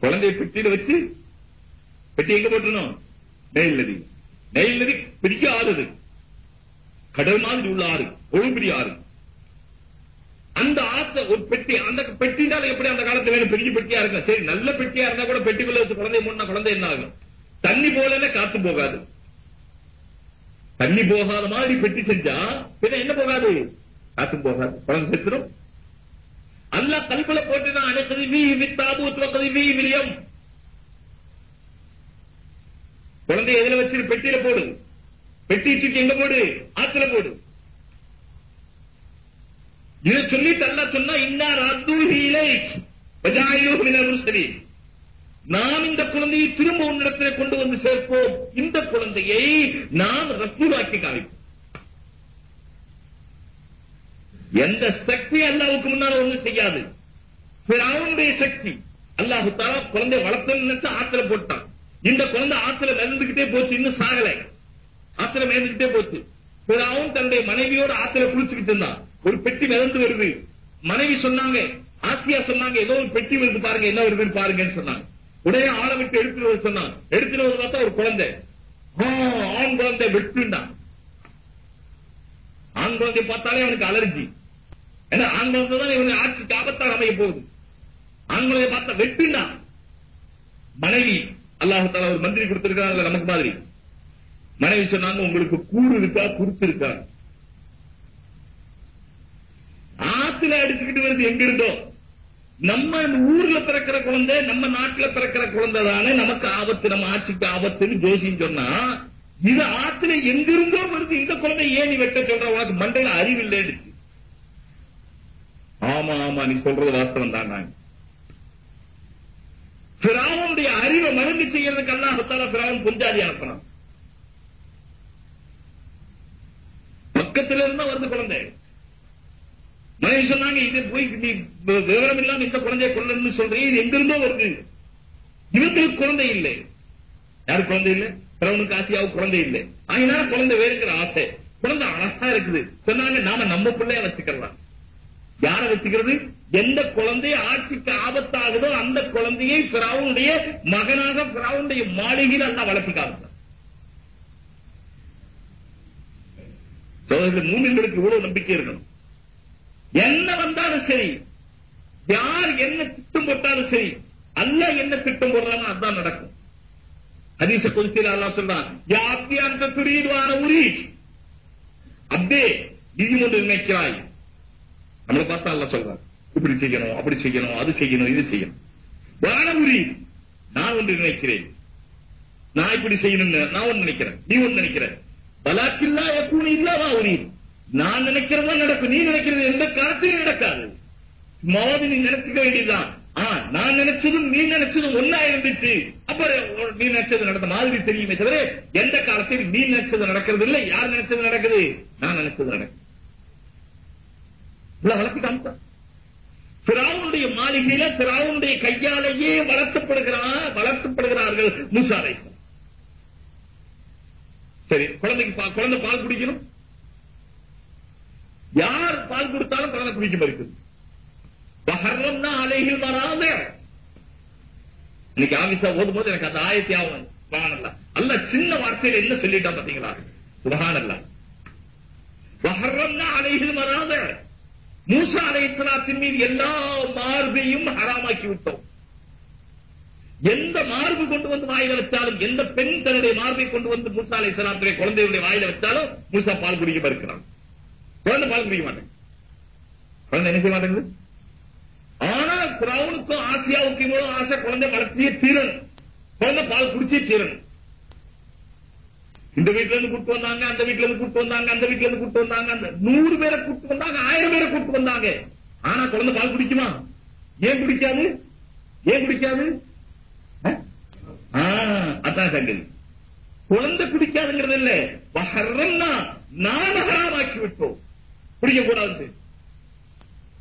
குழந்தையை பெட்டியில வச்சு பெட்டி எங்க போட்டணும் நெயில் நதி. நெயில் நதி பெரிய ஆறு அது. கடல் மாதிரி உள்ள ஆறு ஒரு ஆறு அந்த ஆத்த ஒரு பெட்டி அந்த பெட்டினால எப்படி அந்த காலத்துல வேணும்? பெரிய பெட்டியா இருக்கும் சரி நல்ல பெட்டியா இருந்தா கூட பெட்டிக்குள்ள வச்சு குழந்தை மூணு குழந்தை என்ன ஆகும்? தண்ணி போல காத்து போகாது. தண்ணி போகாத மாதிரி பெட்டி செஞ்சா பின்ன என்ன போகாது? காத்து போகாது. குழந்தை செத்துரும். அல்லாஹ் கல்புல போட்டுதான் அனைத்து வீ வித்தாபூத் வக்கதி விலியம் குழந்தை எதுல வச்சு பெட்டியில போடு. பெட்டி தூக்கி எங்க போடு? ஆத்துல போடு. இதை சொல்லிட்டு அல்லாஹ் சொன்னா இன்னார் அத்துஹீலை வஜாயிலு நாம் இந்த குழந்தையை திரும்ப உன்னிடத்தில் கொண்டு வந்து சேர்ப்போம். இந்த குழந்தையை நாம் ரசூலாக்கி காமிப்போம். எந்த சக்தி அல்லாவுக்கு முன்னால ஒண்ணு செய்யாது. அவனுடைய சக்தி. அல்லாஹு தாலா குழந்தை வளர்த்தன்னு நினைச்சு ஆத்துல போட்டான். இந்த குழந்தை ஆத்துல நடந்துகிட்டே போச்சு இன்னும் சாகலை. ஆத்திரம் மிதந்துகிட்டே போச்சு. பிறாவும் தன்னுடைய மனைவியோடு ஆத்திர குளிச்சுக்கிட்டு இருந்தான். ஒரு பெட்டி மிதந்து வருது. மனைவி சொன்னாங்க ஆசியா சொன்னாங்க ஏதோ ஒரு பெட்டி வருது பாருங்க என்ன வருதுன்னு பாருங்கன்னு சொன்னாங்க. உடனே ஆளை விட்டு எடுத்துட்டு வர சொன்னான். எடுத்துட்டு வந்து பார்த்தா ஒரு குழந்தை. ஆண் குழந்தை வெட்டுண்டான். ஆண் குழந்தை பார்த்தாலே அவனுக்கு அலர்ஜி. ஏன்னா ஆண் குழந்தை தான் இவனுக்கு ஆட்சிக்கு ஆபத்தாக அமைய போகுது. ஆண் குழந்தை பார்த்தா வெட்டுண்டான். மனைவி அல்லாஹு ஒரு மந்திரி கொடுத்திருக்காங்க நமக்கு மாதிரி. மனைவி சொன்னாங்க உங்களுக்கு கூறு இருக்கா குருத்து இருக்கா? ஆத்துல அடிச்சுக்கிட்டு வருது எங்க இருந்தோம் நம்ம ஊர்ல பிறக்கிற குழந்தை நம்ம நாட்டுல பிறக்கிற குழந்தை தானே நமக்கு ஆபத்து நம்ம ஆட்சிக்கு ஆபத்துன்னு ஜோசியம் சொன்னா இது ஆத்துல எங்கிருந்தோ வருது இந்த குழந்தை ஏன் நீ வெட்ட சொல்ற? உனக்கு மண்டையில அறிவு இல்லைன்னு. ஆமா ஆமா நீ சொல்றது வாஸ்தவம் தான் நான். பிராவனுடைய அறிவை மருந்து செய்யறதுக்கு அல்லாஹத்தால பிராவன் புஞ்சாதி அனுப்பினான் பக்கத்துல இருந்தா வருது குழந்தை. மனைவி சொன்னாங்க இது போய் நீ விவரம் இல்லாம இந்த குழந்தைய கொள்ளன்னு சொல்றீங்க இது எங்கிருந்தோ வருது. இவங்களுக்கு குழந்தை இல்லை. யாரு குழந்தை இல்லை? பிரவனுக்கு ஆசையாவும் குழந்தை இல்லை. அதனால குழந்தை வேறுங்கிற ஆசை. குழந்தை அழகா இருக்குது. சொன்னாங்க நாம நம்ம பிள்ளைய வச்சுக்கலாம். யார வச்சுக்கிறது? எந்த குழந்தை ஆட்சிக்கு ஆபத்தாகுதோ அந்த குழந்தையை பிராவுடைய மகனாக பிராவுடைய மாளிகையில் அல்ல வளர்த்துக்காது சோதரில் மூமின்களுக்கு இவ்வளவு நம்பிக்கை இருக்கணும். என்ன வந்தாலும் சரி யார் என்ன திட்டம் போட்டாலும் சரி அல்ல என்ன திட்டம் போடுறாங்க அதுதான் நடக்கும். ஹதீச குறிச்சில அல்லா சொல்றான் யாத்தி அந்த துரியவான உரி அப்படியே நீ ஒன்று நினைக்கிறாய். நம்மளை பார்த்தா அல்ல சொல்றான் இப்படி செய்யணும் அப்படி செய்யணும் அது செய்யணும் இது செய்யணும். வான உரி நான் ஒன்று நினைக்கிறேன். நான் இப்படி செய்யணும்னு நான் ஒன்று நினைக்கிறேன் நீ ஒன்று நினைக்கிற. பலாக்கில்லா எப்பூனி இல்லாவா உரி நான் நினைக்கிறதா நடக்கும். நீ நினைக்கிறது எந்த காலத்திலும் நடக்காது. சும்மாவது நீ நினைச்சுக்க வேண்டியதுதான். ஆ நான் நினைச்சதும் நீ நினைச்சதும் ஒன்னா இருந்துச்சு. அப்ப நீ நினைச்சது நடந்த மாதிரி தெரியுமே தவிர எந்த காலத்தில் நீ நினைச்சது நடக்கிறது இல்லை யார் நினைச்சது நடக்குது? நான் நினைச்சது நடக்குது. வளர்த்து காமிச்சா. பிராவுடைய மாளிகையில பிராவுடைய கையாலேயே வளர்த்தப்படுகிறார் வளர்த்தப்படுகிறார்கள் மூசாரை சரி குழந்தைக்கு பா- குழந்தை பால் குடிக்கணும். யார் பால் கொடுத்தாலும் குழந்தை குடிக்க மறுக்குது. வஹர்ரம்னா அலைகள் வராத இன்னைக்கு ஆபீஸா ஓதும் போது எனக்கு அந்த ஆயத்தி ஆகும் சுபஹானல்லாஹ் அல்ல சின்ன வார்த்தையில என்ன சொல்லிட்டான் பாத்தீங்களா சுபஹானல்லாஹ் வஹர்ரம்னா அலைகள் வராத மூசா அலைஹிஸ்ஸலாத்தின் மீது எல்லா மார்பையும் ஹராமாக்கி விட்டோம். எந்த மார்பு கொண்டு வந்து வாயில வச்சாலும் எந்த பெண் தன்னுடைய மார்பை கொண்டு வந்து மூசா அலைஹிஸ்ஸலாத்துடைய குழந்தையுடைய வாயில வச்சாலும் மூசா பால் குடிக்க இருக்கிறான் குழந்தை பால் குடிக்க மாட்டேங்க குழந்தை என்ன செய்ய மாட்டேங்குது? ஆனா கிரௌனுக்கும் ஆசியாவுக்கும் இவ்வளவு ஆசை குழந்தை வளர்த்தியே தீரணும். குழந்தை பால் குடிச்சே தீரணும். இந்த வீட்டுல இருந்து கூட்டு வந்தாங்க அந்த வீட்டுல இருந்து கூட்டு வந்தாங்க அந்த வீட்டுல இருந்து கூட்டு வந்தாங்க அந்த நூறு பேரை கூட்டு வந்தாங்க ஆயிரம் பேரை கூட்டு வந்தாங்க. ஆனா குழந்தை பால் குடிக்குமா? ஏன் குடிக்காது? ஏன் குடிக்காது? அதான் சங்கதி. குழந்தை குடிக்காதுங்கிறது இல்ல. வஹர்ரம்னா நான் ஹராமாக்கி விட்டோம் குடிக்க கூடாது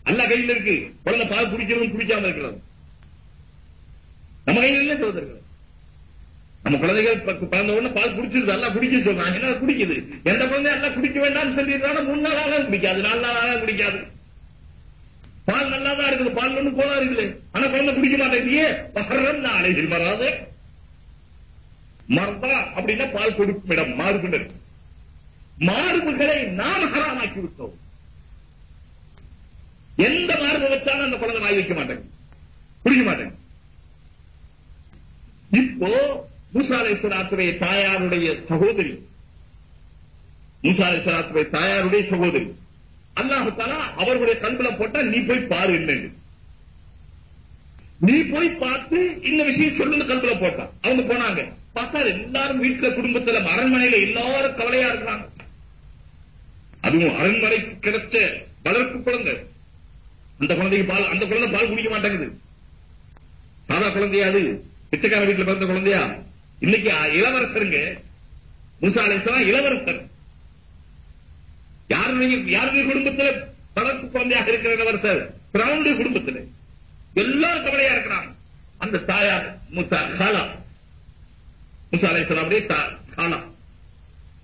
அல்ல கையில் இருக்கு. குழந்தை பால் குடிக்கிறதும் குடிக்காம இருக்கிறது. நம்ம கையில் இல்ல சகோதரர்கள். நம்ம குழந்தைகள் பிறந்த உடனே பால் குடிச்சிருது. எல்லாம் குடிக்க சொல்றாங்க என்ன குடிக்குது? எந்த குழந்தை எல்லாம் குடிக்க வேண்டாம்னு சொல்லிடுறாங்க மூணு நாளாக குடிக்காது. நாலு நாளாக குடிக்காது. பால் நல்லா தான் இருக்குது. பால் ஒண்ணு போனா இருக்குது ஆனா குழந்தை குடிக்க மாட்டேங்குது. பகரம் நாளை வராது மர்தா அப்படின்னா பால் கொடுக்கும் இடம் மார்புகள் மார்புகளை நாம் ஹராமாக்கி விட்டோம் எந்த மார்பு வச்சாலும் அந்த குழந்தை வாய் வைக்க மாட்டேங்க புரிய மாட்டேங்க இப்போ மூசா தாயாருடைய சகோதரி மூசா தாயாருடைய சகோதரி அல்லாஹு அவர்களுடைய கண்புல போட்டா நீ போய் பாரு என்னன்னு நீ போய் பார்த்து இந்த விஷயம் சொல்லுன்னு கண்புல போட்டா அவங்க போனாங்க. பார்த்தா எல்லாரும் வீட்டுல குடும்பத்துல அரண்மனையில எல்லாரும் கவலையா இருக்கிறாங்க. அதுவும் அரண்மனைக்கு கிடைச்ச வளர்ப்பு குழந்தை. அந்த குழந்தைக்கு பால் அந்த குழந்தை பால் குடிக்க மாட்டேங்குது. சாதா குழந்தையா அது? பிச்சைக்கார வீட்டுல பிறந்த குழந்தையா? இன்னைக்கு இளவரசருங்க. மூசா அலைஹிஸ்ஸலாம் இளவரசர். யாருடைய யாருடைய குடும்பத்துல வளர்ப்பு குழந்தையாக இருக்கிற இளவரசர்? பிராவுடைய குடும்பத்துல. எல்லாரும் கவலையா இருக்கிறாங்க. அந்த தாயார் மூசா காலா முசா அலை தா- காணா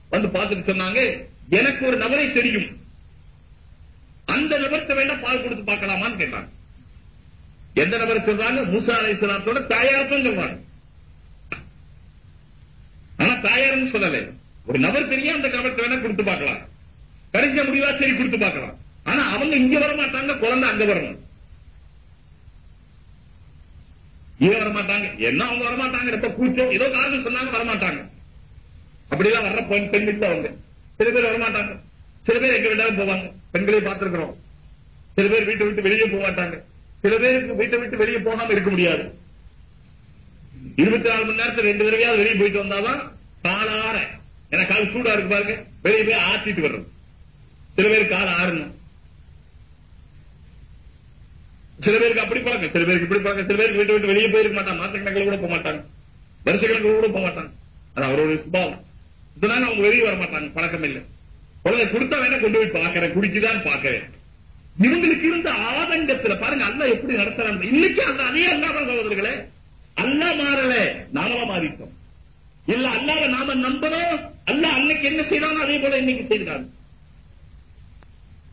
வந்து பார்த்துட்டு சொன்னாங்க எனக்கு ஒரு நபரை தெரியும். அந்த நபருக்கு வேணா பால் கொடுத்து பார்க்கலாமான்னு கேட்டாங்க. எந்த நபர் சொல்றாங்க? மூசா அலை தாயார் தான் சொல்றாங்க. ஆனா தாயாரும் சொல்லலை. ஒரு நபர் தெரியும் அந்த நபர்த்த வேணா கொடுத்து பார்க்கலாம். கடைசியா முடிவா சரி கொடுத்து பார்க்கலாம். ஆனா அவங்க இங்க வர மாட்டாங்க குழந்தை அங்க வரணும். ஏன் வர மாட்டாங்க என்ன அவங்க வர மாட்டாங்க ரொம்ப கூச்சம் ஏதோ காரணம் சொன்னாங்க வர மாட்டாங்க அப்படிலாம் வர்ற பெண் பெண் இல்ல அவங்க சில பேர் வர மாட்டாங்க சில பேர் எங்க வேண்டாலும் போவாங்க. பெண்களை பார்த்திருக்கிறோம். சில பேர் வீட்டை விட்டு வெளியே போக மாட்டாங்க. சில பேருக்கு வீட்டை விட்டு வெளியே போகாம இருக்க முடியாது. இருபத்தி நாலு மணி நேரத்துல ரெண்டு தடவையாவது வெளியே போயிட்டு வந்தாதான் காலார ஏன்னா கால் சூடா இருக்கு பாருங்க. வெளியே போய் ஆத்திட்டு வர்றது. சில பேர் கால் ஆறணும். சில பேருக்கு அப்படி பழக்கம். சில பேருக்கு இப்படி பழக்கம். சில பேருக்கு வீட்டு விட்டு வெளியே போயிருக்க மாட்டாங்க. மாசக்கணக்கில் கூட போக மாட்டாங்க. வருஷ கணக்கில் கூட போக மாட்டாங்க. அது அவருடைய சுபாவம். இதனால அவங்க வெளியே வர மாட்டாங்க. பழக்கம் இல்லை. குழந்தை கொடுத்தா வேணா கொண்டு போய் பாக்குறேன் குடிச்சுதான் பாக்குறேன் இவங்களுக்கு இருந்த ஆதங்கத்துல பாருங்க அல்ல எப்படி நடத்துறாங்க. இன்னைக்கு அந்த அதே அல்லாத சகோதரர்களே. அல்ல மாறல. நாம மாறிட்டோம் இல்ல அல்லாத நாம நம்பணும். அல்ல அன்னைக்கு என்ன செய்தானோ அதே போல இன்னைக்கு செய்யறாங்க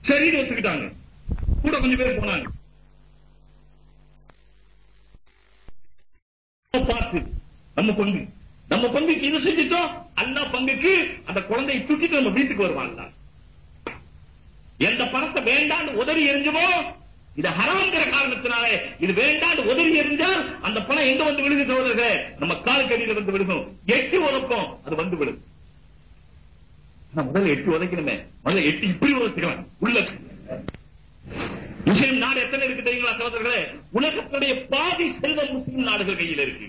சரின்னு ஒத்துக்கிட்டாங்க. கூட கொஞ்சம் பேர் போனாங்க. பார்த்து நம்ம பங்கு. நம்ம பங்குக்கு இது செஞ்சிட்டோம் அல்லா பங்குக்கு அந்த குழந்தையை தூக்கிட்டு நம்ம வீட்டுக்கு வருவாங்க. எந்த பணத்தை வேண்டான்னு உதவி எரிஞ்சுமோ இது ஹராங்கிற காரணத்தினாலே இது வேண்டான்னு உதவி எரிஞ்சால் அந்த பணம் எங்க வந்து விழுகு சகோதரர்களே? நம்ம கால் அடியில வந்து விழுகும். எட்டி உதப்போம் அது வந்து விழும். முதல்ல எட்டி உதைக்கணுமே. முதல்ல எட்டி இப்படி உதைச்சுக்கலாம். உள்ள முஸ்லிம் நாடு எத்தனை இருக்கு தெரியுங்களா சகோதரர்களே? உலகத்துடைய பாதி செல்வம் முஸ்லிம் நாடுகள் கையில் இருக்கு.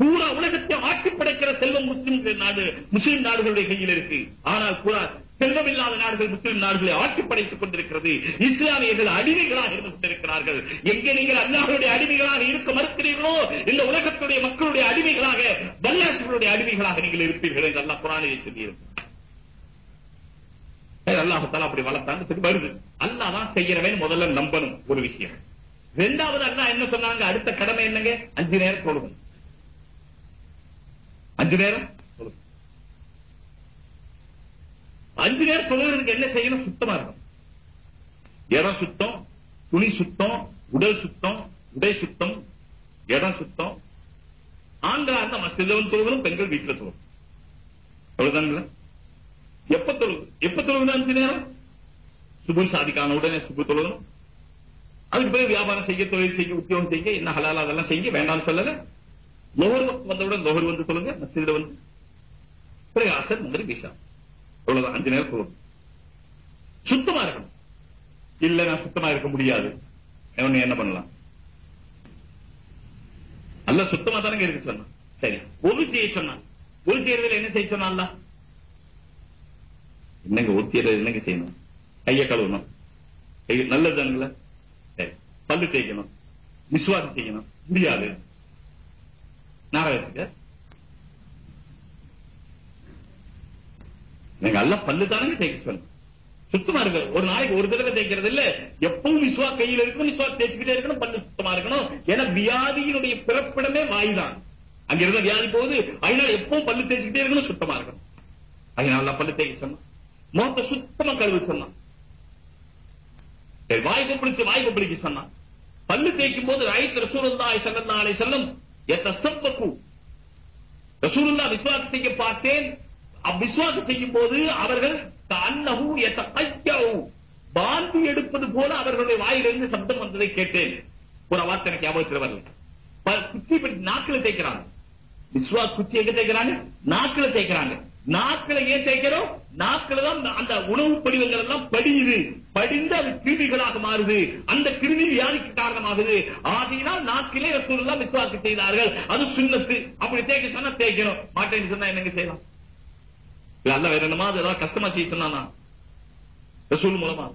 பூரா உலகத்தை ஆட்சி படைக்கிற செல்வம் முஸ்லிம் நாடு முஸ்லிம் நாடுகளுடைய கையில் இருக்கு. ஆனால் பூரா செல்வம் இல்லாத நாடுகள் முஸ்லிம் நாடுகளை ஆட்சி படைத்துக் கொண்டிருக்கிறது. இஸ்லாமியர்கள் அடிமைகளாக இருந்து கொண்டிருக்கிறார்கள். எங்கே நீங்கள் அல்லாஹருடைய அடிமைகளாக இருக்க மறுக்கிறீர்களோ இந்த உலகத்துடைய மக்களுடைய அடிமைகளாக வல்லாசிகளுடைய அடிமைகளாக நீங்கள் இருப்பீர்கள் என்று அல்லாஹ் குரானிலே சொல்லியிருக்கிறார் அல்லாஹால அப்படி வளர்த்தாங்க. வருது. அல்லா தான் செய்யறவன் முதல்ல நம்பணும் ஒரு விஷயம். ரெண்டாவது அண்ணா என்ன சொன்னாங்க? அடுத்த கடமை என்னங்க? அஞ்சு நேரம் தொழுகும். அஞ்சு நேரம் அஞ்சு நேரம் தொழுகிறதுக்கு என்ன செய்யணும்? சுத்தமா இருக்கும் இடம் சுத்தம் துணி சுத்தம் உடல் சுத்தம் உடை சுத்தம் இடம் சுத்தம். ஆண்களா இருந்தா மசிதவன் தொழுகிறோம் பெண்கள் வீட்டில் தொழுகிறோம் அவ்வளவுதான் எப்ப தொழுது எப்ப தொழுகுது அஞ்சு நேரம்? சுபு சாதிக்கான உடனே சுபு தொழுகணும். அதுக்கு பிறகு வியாபாரம் செய்ய தொழில் செய்ய உத்தியோகம் செய்ய என்ன ஹலால் அதெல்லாம் செய்ய வேண்டாம்னு சொல்லல. லோகர் வந்தவுடன் லோகர் வந்து சொல்லுங்க மசிதில வந்து. பிறகு அசர் முந்திரி விஷா அவ்வளவுதான் அஞ்சு நேரம் தொழுகும் சுத்தமா இருக்கணும். இல்ல நான் சுத்தமா இருக்க முடியாது. என்ன பண்ணலாம்? அல்ல சுத்தமா தானங்க இருக்கு சொன்னான். சரி ஒரு செய்ய சொன்னான். ஒரு செய்யறதுல என்ன செய்ய சொன்னான்ல? என்னங்க ஒத்தியறது என்னங்க செய்யணும்? கைய கழுவணும். கை நல்லதுங்கள சரி பல்லு தேய்க்கணும். விசுவாசம் செய்யணும். முடியாது நாராயணத்துக்கு நீங்க எல்லாம் பல்லு தானங்க தேய்க்க சொல்லணும். சுத்தமா இருக்கு ஒரு நாளைக்கு ஒரு தடவை தேய்க்கிறது இல்ல. எப்பவும் விஸ்வா கையில் இருக்கணும் விசுவா தேய்ச்சிக்கிட்டே இருக்கணும் பல்லு சுத்தமா இருக்கணும். ஏன்னா வியாதியினுடைய பிறப்பிடமே வாய்தான் அங்க இருந்த வியாதி போகுது. அதனால எப்பவும் பல்லு தேய்ச்சிக்கிட்டே இருக்கணும் சுத்தமா இருக்கணும். அதனால பல்லு தேய்க்க சொன்னோம் முகத்தை சுத்தமா கழுவி சொன்னான். வாய் கொப்பளிச்சு வாய் கொப்பளிக்க சொன்னான். பல்லு தேய்க்கும் போது ரைத் ரசூலுல்லாஹி ஸல்லல்லாஹு செல்லும் வஸல்லம் யதசப்பகு விஸ்வாசம் செய்ய பார்த்தேன். அவ்விஸ்வாசம் செய்யும் போது அவர்கள் எத்த யதகையு பாந்தி எடுப்பது போல அவர்களுடைய வாயிலிருந்து சப்தம் வந்ததை கேட்டேன். ஒரு வார்த்தை எனக்கு ஞாபகத்தில் வரல. குச்சி நாக்கில தேய்க்கிறாங்க. விஸ்வாஸ் குச்சி எங்க தேய்க்கிறாங்க? நாக்கில தேய்க்கிறாங்க. நாக்கில ஏன் தேய்க்கிறோம்? நாக்கில தான் அந்த உணவு படிவங்கள் எல்லாம் படியுது. படிந்து அது கிருமிகளாக மாறுது. அந்த கிருமி வியாதிக்கு காரணமாகுது. ஆகையினால் நாக்கிலே ரசூலுல்லா விசுவாசி செய்தார்கள். அது சுண்ணத்து. அப்படி தேய்க்க சொன்னா தேய்க்கணும். மாட்டேன்னு சொன்னா என்னங்க செய்யலாம்? அல்ல வேற என்னமா? அது ஏதாவது கஷ்டமா செய்ய சொன்னானா? ரசூல் மூலமா.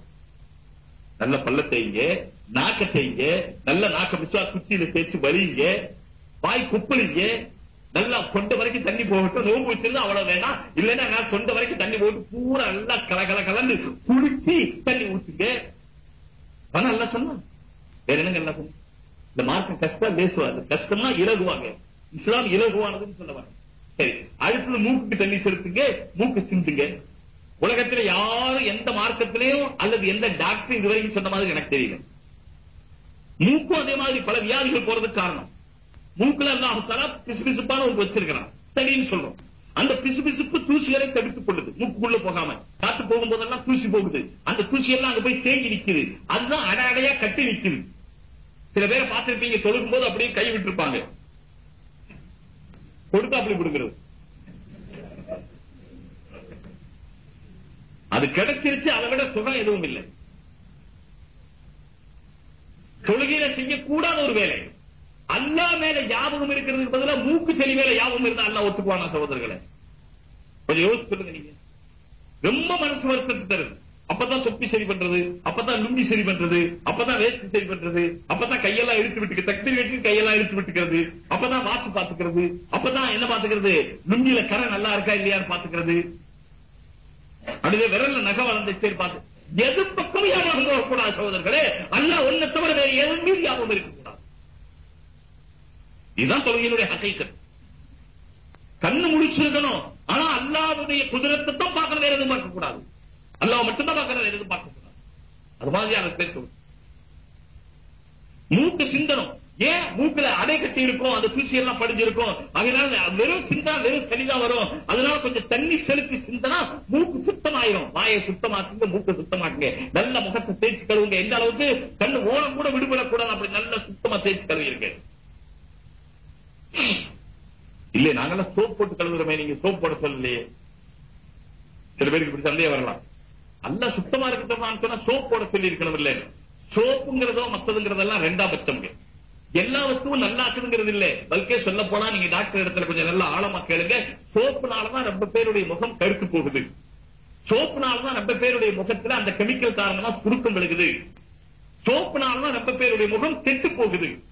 நல்ல பல்ல தேய்ங்க நாக்க தேய்ங்க நல்ல நாக்க விசுவா குச்சியில தேய்ச்சி வலிங்க வாய் குப்பளிங்க நல்லா கொண்ட வரைக்கும் தண்ணி போகட்டும். நோம்பு வச்சிருந்தா அவ்வளவு வேண்டாம். இல்லைன்னா நான் கொண்ட வரைக்கும் தண்ணி போட்டு பூரா நல்லா கல கல கலந்து குளிச்சு தண்ணி ஊத்துங்க. நல்லா சொன்னா. வேற என்னங்க நல்லா சொன்ன? இந்த மார்க்கம் கஷ்டம் பேசுவாங்க. கஷ்டம்னா இலகுவாங்க. இஸ்லாம் இலகுவானதுன்னு சொல்ல சரி அடுத்தது மூக்குக்கு தண்ணி செலுத்துங்க மூக்கு சிந்துங்க. உலகத்துல யாரும் எந்த மார்க்கத்திலையும் அல்லது எந்த டாக்டர் இதுவரைக்கும் சொன்ன மாதிரி எனக்கு தெரியல. மூக்கும் அதே மாதிரி பல வியாதிகள் போறதுக்கு காரணம். மூக்குல அல்லாஹால பிசுபிசுப்பான ஒன்று வச்சிருக்கிறான். சரின்னு சொல்றோம். அந்த பிசுபிசுப்பு தூசிகளை தடுத்துக் கொள்ளுது. மூக்குள்ள போகாம காத்து போகும்போதெல்லாம் தூசி போகுது. அந்த தூசி எல்லாம் அங்க போய் தேங்கி நிக்குது. அதுதான் அட அடையா கட்டி நிக்குது. சில பேரை பார்த்திருப்பீங்க தொழுகும் போது அப்படியே கை விட்டுருப்பாங்க. கொடுத்தா அப்படி கொடுக்கிறது. அது கிடைச்சிருச்சு அதை விட சுகம் எதுவும் இல்லை. தொழுகையில செய்யக்கூடாத ஒரு வேலை. அல்லா மேல ஞாபகம் இருக்கிறதுக்கு பதிலா மூக்கு செலி மேல ஞாபகம் இருந்தா அல்லா ஒத்துக்குவானா சகோதரர்களை? கொஞ்சம் யோசிச்சு சொல்லுங்க நீங்க. ரொம்ப மனசு வருத்தத்தை தருது. அப்பதான் தொப்பி சரி பண்றது அப்பதான் லுங்கி சரி பண்றது அப்பதான் வேஷ்டி சரி பண்றது அப்பதான் கையெல்லாம் இழுத்து விட்டு தக்பீர் கட்டி கையெல்லாம் இழுத்து விட்டுக்கிறது அப்பதான் வாட்ச் பாத்துக்கிறது அப்பதான் என்ன பாத்துக்கிறது? லுங்கில கரை நல்லா இருக்கா இல்லையான்னு பாத்துக்கிறது. அடுத்த விரல்ல நகை வளர்ந்து சரி பார்த்து எது பக்கம் யாரும் வரக்கூடாது சகோதரர்களே. அல்ல ஒன்ன தவிர வேற எதுவும் ஞாபகம் யாரும் இதுதான் தொழுகையினுடைய ஹகைக்கத். கண்ணு முடிச்சிருக்கணும். ஆனா அல்லாவுடைய குதிரத்தை தான் பார்க்கணும் வேற எதுவும் பார்க்க கூடாது அல்லாஹ் மட்டும்தான் பார்க்கணும் வேற எதுவும் பார்க்க கூடாது அது மாதிரியான பேர் மூக்கு சிந்தனம். ஏன் மூக்குல அடை கட்டி இருக்கும் அந்த தூசி எல்லாம் படிஞ்சிருக்கும். அதனால வெறும் சிந்தா வெறும் சளிதான் வரும். அதனால கொஞ்சம் தண்ணி செலுத்தி சிந்தனா மூக்கு சுத்தமாயிரும். வாயை சுத்தமாக்குங்க மூக்கு சுத்தமாக்குங்க. நல்ல முகத்தை தேய்ச்சி கழுவுங்க. எந்த அளவுக்கு கண்ணு ஓரம் கூட விடுபடக்கூடாது. அப்படி நல்ல சுத்தமா தேய்ச்சி கழுவிருங்க இல்ல நாங்கெல்லாம் சோப் போட்டு கழுவுறோமே நீங்க சோப் போட சொல்லலையே. சில பேருக்கு இப்படி சந்தேகம் வரலாம். நல்லா சுத்தமா இருக்கட்டும் சொன்னா சோப் போட சொல்லி இருக்கணும் இல்ல. சோப்புங்கிறதோ மத்ததுங்கிறதெல்லாம் ரெண்டாம் பட்சம் எல்லா வஸ்துவும் நல்லா இருக்குங்கிறது இல்ல. பல்கே சொல்ல போனா நீங்க டாக்டர் இடத்துல கொஞ்சம் நல்லா ஆழமா கேளுங்க. சோப்புனாலதான் ரொம்ப பேருடைய முகம் கருத்து போகுது. சோப்புனாலதான் ரொம்ப பேருடைய முகத்துல அந்த கெமிக்கல் காரணமா சுருக்கம் விழுகுது. சோப்புனாலதான் ரொம்ப பேருடைய முகம் கெட்டு போகுது.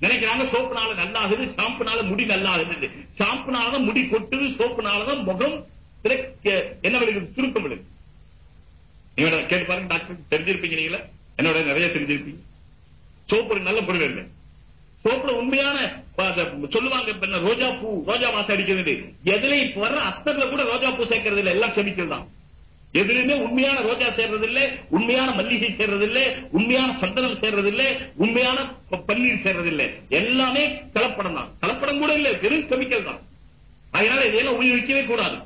நினைக்கிறாங்க சோப்புனால நல்லா ஆகுது ஷாம்புனால முடி நல்லாகுது ஷாம்புனாலதான் முடி கொட்டுது சோப்புனாலதான் முகம் என்ன விழுகுது சுருக்கம் விழுது கேட்டு பாருங்க டாக்டர் தெரிஞ்சிருப்பீங்க நீங்களா. என்னோட நிறைய தெரிஞ்சிருப்பீங்க. சோப்பு நல்ல பொருள் இல்லை சோப்புல உண்மையான சொல்லுவாங்க என்ன ரோஜா பூ ரோஜா வாசம் அடிக்கிறது. எதுல இப்ப வர்ற அத்தர்ல கூட ரோஜா பூ சேர்க்கறது இல்ல எல்லாம் கெமிக்கல் தான். எதுலையுமே உண்மையான ரோஜா சேர்றது இல்ல உண்மையான மல்லிகை சேர்றது இல்ல உண்மையான சந்தனம் சேர்றது இல்ல உண்மையான பன்னீர் சேர்றது இல்ல எல்லாமே கலப்படம் தான். கலப்படம் கூட இல்ல வெறும் கெமிக்கல் தான். அதனால இதையெல்லாம் உபயோகிக்கவே கூடாது.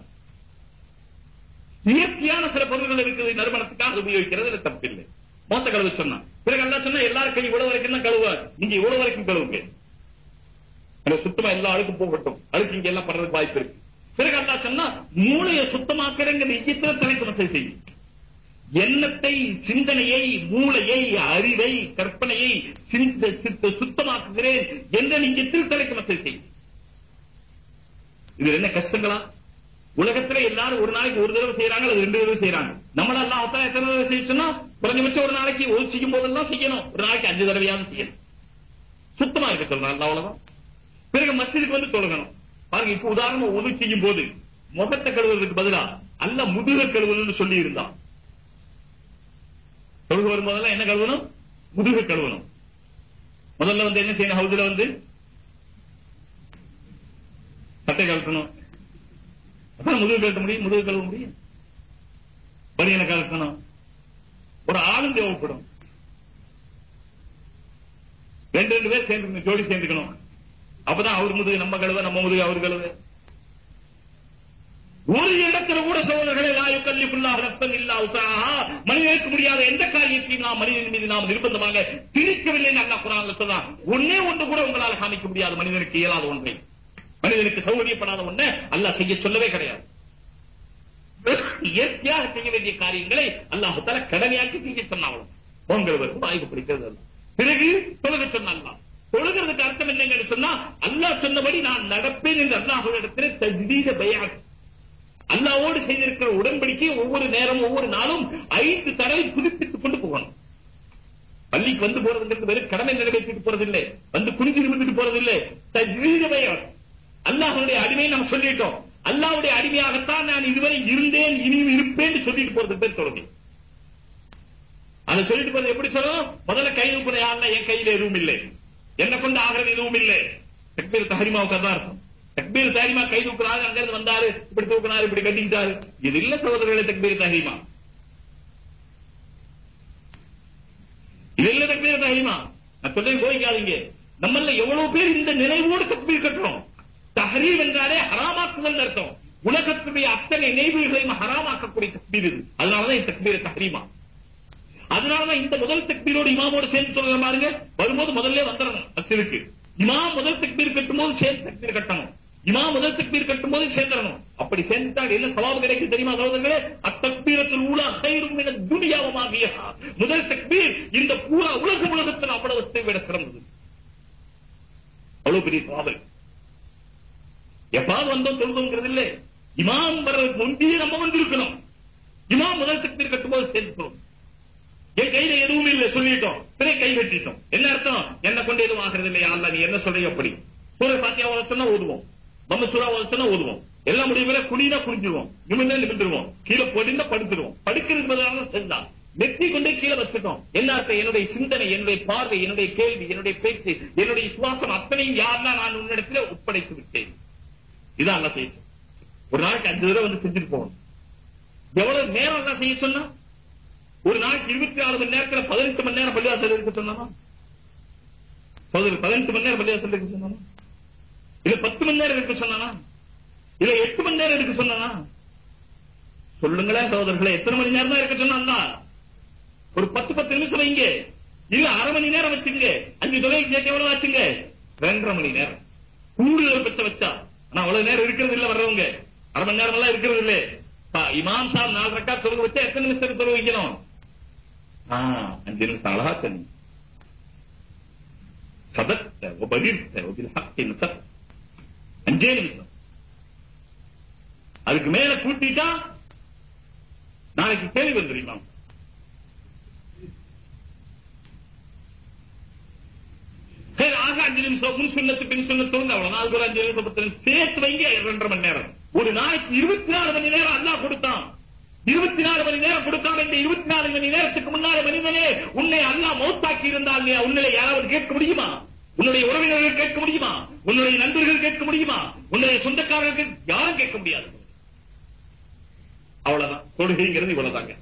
இயற்கையான சில பொருள்கள் இருக்குது நறுமணத்துக்காக உபயோகிக்கிறது தப்பில்லை மோத்த கழுவு சொன்னா. பிறகு என்ன சொன்னா எல்லாரும் கை இவ்வளவு வரைக்கும் தான் கழுவ. நீங்க இவ்வளவு வரைக்கும் கழுவுங்க. சுத்தமா எல்லா அழுக்கு போகட்டும். அழுக்கு இங்க எல்லாம் பண்றதுக்கு வாய்ப்பு இருக்கு. பிறகு அல்லா சொன்னா மூளையை சுத்தமாக்குறங்கிற நிச்சயத்துல தலைக்கு மசை செய்யும். எண்ணத்தை சிந்தனையை மூளையை அறிவை கற்பனையை சுத்தமாக்குகிறேன் என்ற நிச்சயத்தில் தலைக்கு மசை செய்யும். இது என்ன கஷ்டங்களா? உலகத்துல எல்லாரும் ஒரு நாளைக்கு ஒரு தடவை செய்யறாங்க அது ரெண்டு தடவை செய்யறாங்க நம்மள எல்லாம் எத்தனை தடவை செய்யணும்னா சொன்னா குறைஞ்சபட்சம் ஒரு நாளைக்கு ஒரு செய்யும் போதெல்லாம் செய்யணும். ஒரு நாளைக்கு அஞ்சு தடவையாவது செய்யணும். சுத்தமா இருக்க சொல்றாங்க அவ்வளவுதான். பிறகு மசிதுக்கு வந்து தொழுகணும். பாருங்க இப்ப உதாரணம் ஒது செய்யும் போது முகத்தை கழுவுறதுக்கு பதிலா அல்ல முதுக கழுவுன்னு சொல்லி இருந்தான் தொழுக வரும்போதெல்லாம் என்ன கழுவணும்? முதுக கழுவணும். முதல்ல வந்து என்ன செய்யணும்? ஹவுதுல வந்து சட்டை கழட்டணும். அப்புறம் முதுகு கழட்ட முடியும் முதுகு கழுவ முடியும். பனியனை கழட்டணும். ஒரு ஆளும் தேவைப்படும். ரெண்டு ரெண்டு பேர் சேர்ந்து ஜோடி சேர்ந்துக்கணும். அப்பதான் அவர் முதுகு நம்ம கழுவ நம்ம முதுகு அவர் கழுவ. ஒரு இடத்துல கூட சோழர்களை வாயு கல்வி ரத்தம் இல்லா மனிதனுக்கு முடியாத எந்த காரியத்தையும் நாம் மனிதன் மீது நாம் நிர்பந்தமாக திணிக்கவில்லை அல்லா குரான் சொல்றான். ஒன்னே ஒன்று கூட உங்களால் காமிக்க முடியாது. மனிதனுக்கு இயலாத ஒன்றை. மனிதனுக்கு சௌகரியப்படாத ஒன்றை அல்லாஹ் செய்ய சொல்லவே கிடையாது. இயற்கையாக செய்ய வேண்டிய காரியங்களை அல்லாஹால கடமையாக்கி செய்ய சொன்னாலும் பொங்கல் வாய்ப்பு பிடிக்கிறது பிறகு தொழுக சொன்னாங்க தொழுகிறதுக்கு அர்த்தம் என்னங்கன்னு சொன்னா அல்லாஹ் சொன்னபடி நான் நடப்பேன் என்று அல்லாஹுடத்தில் தஜ்வீத பயான். அல்லாவோடு செய்திருக்கிற உடன்படிக்கையை ஒவ்வொரு நேரம் ஒவ்வொரு நாளும் ஐந்து தடவை புதுப்பித்துக் கொண்டு போகணும். பள்ளிக்கு வந்து போறதுங்கிறது வெறும் கடமை நிறைவேற்றிட்டு போறதில்லை. வந்து குனிஞ்சு நிமிந்துட்டு போறதில்லை. தஜ்வீத பயான். அல்லாஹனுடைய அடிமையை நம்ம சொல்லிட்டோம். அல்லாவுடைய அடிமையாகத்தான் நான் இதுவரை இருந்தேன் இனியும் இருப்பேன் சொல்லிட்டு போறது பேர் தொழுகை. அதை சொல்லிட்டு போறது எப்படி சொல்லணும்? முதல்ல கை தூக்குற யாருன்னா என் கையில எதுவும் இல்லை. என்ன கொண்டு ஆகிறது எதுவும் இல்லை. தக்பீர் தஹரிமாவுக்கு அதான் இருக்கும் தக்பீர் தஹரிமா கை தூக்குறாரு அங்க இருந்து வந்தாரு இப்படி தூக்குனாரு இப்படி கட்டிக்கிட்டாரு. இது இல்ல சகோதரர்களே தக்பீர் தஹரிமா. இது இல்ல தக்பீர் தஹரிமா. நான் சொல்றேன் கோயிக்காதீங்க நம்மள எவ்வளவு பேர் இந்த நினைவோடு தக்பீர் கட்டுறோம். தஹரீம் என்றாலே ஹராமாக்குதல் அர்த்தம். உலகத்துடைய அத்தனை நினைவுகளையும் ஹராமாக்கக்கூடிய தக்பீர் இது. அதனாலதான் இந்த தக்பீர் தஹரிமா. அதனாலதான் இந்த முதல் தக்பீரோடு இமாமோடு சேர்ந்து சொல்ற பாருங்க. வரும்போது முதல்ல வந்துடணும் மஸ்ஜிதுக்கு இமாம் முதல் தக்பீர் கட்டும் போது சேர்ந்து தக்பீர் கட்டணும். இமாம் முதல் தக்பீர் கட்டும் போது சேர்ந்துடணும். அப்படி சேர்ந்தால் என்ன சவாபு கிடைக்கும் தெரியுமா சகோதரர்களே? அத்தக்பீரத்தில் ஊழ கயிறும் என துணியாவமாகிய முதல் தக்பீர் இந்த பூரா உலக உலகத்தில் அவ்வளவு விட சிறந்தது. அவ்வளவு பெரிய சவாபு. எப்பாவது வந்தோம் தொழுதோங்கிறது இல்லை. இமாம் வர்றதுக்கு முந்தையே நம்ம வந்திருக்கணும். இமாம் முதல் தக்பீர் கட்டும்போது சேர்ந்து சொல்லணும் என் கையில எதுவும் இல்லை சொல்லிட்டோம். பிறகு கை வெட்டிட்டோம். என்ன அர்த்தம்? என்ன கொண்டு எதுவும் ஆகிறது இல்லையா அல்ல நீ என்ன சொல்றீங்க அப்படி சூரிய பாத்தியா ஓதத்தினா ஓதுவோம். நம்ம சூறா ஓதத்தினா ஓதுவோம். எல்லாம் முடிவுல குடினா குனிஞ்சிருவோம். நிமிர்ந்தா நிமிந்துருவோம் கீழே பொடிந்தா படுத்துருவோம். படுக்கிறது பதிலாக நெத்தி கொண்டே கீழே வச்சுட்டோம். என்ன அர்த்தம்? என்னுடைய சிந்தனை என்னுடைய பார்வை என்னுடைய கேள்வி என்னுடைய பேச்சு என்னுடைய சுவாசம் அத்தனையும் யாருன்னா நான் உன்னிடத்துல ஒப்படைத்து விட்டேன். இதான் அல்ல ஒரு நாளைக்கு அஞ்சு தடவை வந்து செஞ்சுட்டு போகணும். எவ்வளவு நேரம் எல்லாம் செய்ய சொன்னா? ஒரு நாளைக்கு இருபத்தி நாலு மணி நேரத்துல பதினெட்டு மணி நேரம் பள்ளிவாசல் இருக்க சொன்னானா? பதினெட்டு மணி நேரம் பள்ளிவாசல் இருக்க சொன்னானா? இல்ல பத்து மணி நேரம் இருக்க சொன்னானா? இல்ல எட்டு மணி நேரம் இருக்க சொன்னானா? சொல்லுங்களேன் சகோதரர்களே எத்தனை மணி நேரம் தான் இருக்க சொன்னா ஒரு பத்து பத்து நிமிஷம் வைங்க. இல்ல அரை மணி நேரம் வச்சுங்க. அஞ்சு தொகைக்கு கேட்க எவ்வளவு ஆச்சுங்க? ரெண்டரை மணி நேரம். கூடுதல் பச்ச வச்சா. ஆனா அவ்வளவு நேரம் இருக்கிறது இல்ல வர்றவங்க. அரை மணி நேரம் எல்லாம் இருக்கிறது இல்ல. இமாம் சாப் நாலு ரக்கா தொழுக வச்சா எத்தனை நிமிஷத்துக்கு தொழுக வைக்கணும்? ஆ, அஞ்சு நிமிஷம் அழகா சொன்னீங்க صدقت وبررت وبالحق نطقت அஞ்சே நிமிஷம் அதுக்கு மேல கூட்டிட்டா நாளைக்கு கேள்வி வந்துருமா சரி ஆக அஞ்சு நிமிஷம் முன் சுண்ணத்து பின் சுண்ணத்து வந்து அவ்வளவுதான் அதுக்கு ஒரு அஞ்சு நிமிஷம் பத்து நிமிஷம் சேர்த்து வைங்க ரெண்டரை மணி நேரம் ஒரு நாளைக்கு இருபத்தி நாலு மணி நேரம் அல்லாஹ் கொடுத்தான் இருபத்தி நாலு மணி நேரம் கொடுக்காம இந்த இருபத்தி நாலு மணி நேரத்துக்கு முன்னால மனிதனே உன்னை அல்லா மௌத்தாக்கி இருந்தால் நீ உன்னை யாராவது கேட்க முடியுமா? உன்னுடைய உறவினர்கள் கேட்க முடியுமா? உன்னுடைய நண்பர்கள் கேட்க முடியுமா? உன்னுடைய சொந்தக்காரர்கள் யாரும் கேட்க முடியாது. அவ்வளவுதான். தொழுகைங்கிறது இவ்வளவுதாங்க.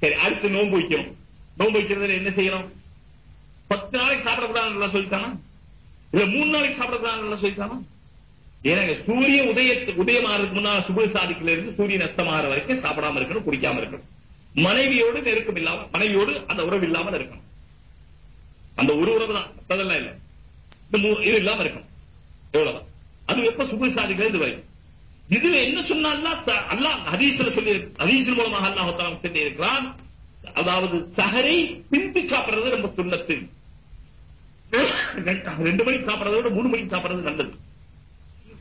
சரி அடுத்து நோன்பு வைக்கணும். நோன்பு வைக்கிறதுல என்ன செய்யணும்? பத்து நாளைக்கு சாப்பிடக்கூடாதுன்னு சொல்லிட்டானா? இல்ல மூணு நாளைக்கு சாப்பிடக்கூடாதுன்னு சொல்லிட்டானா? ஏன்னா சூரிய உதய உதயமாறதுக்கு முன்னால சுப சாதிக்கல இருந்து சூரியன் அஸ்தமாற வரைக்கும் சாப்பிடாம இருக்கணும் குடிக்காம இருக்கணும். மனைவியோடு நெருக்கம் இல்லாம மனைவியோடு அந்த உறவு இல்லாமல் இருக்கணும். அந்த ஒரு உறவு தான் அதெல்லாம் இல்ல. இந்த இது இல்லாம இருக்கணும். எவ்வளவுதான். அது எப்ப சுப சாதிக்கல இது வரைக்கும். இதுல என்ன சொன்னா அல்லாஹ் அல்லாஹ் ஹதீஸ்ல சொல்லி ஹதீஸின் மூலமாக அல்லாஹ் சொல்லி இருக்கிறான் அதாவது சஹரை பின்பி சாப்பிடுறது ரொம்ப சுண்ணத்து. ரெண்டு மணிக்கு சாப்பிடுறதை விட மூணு மணிக்கு சாப்பிடுறது நல்லது.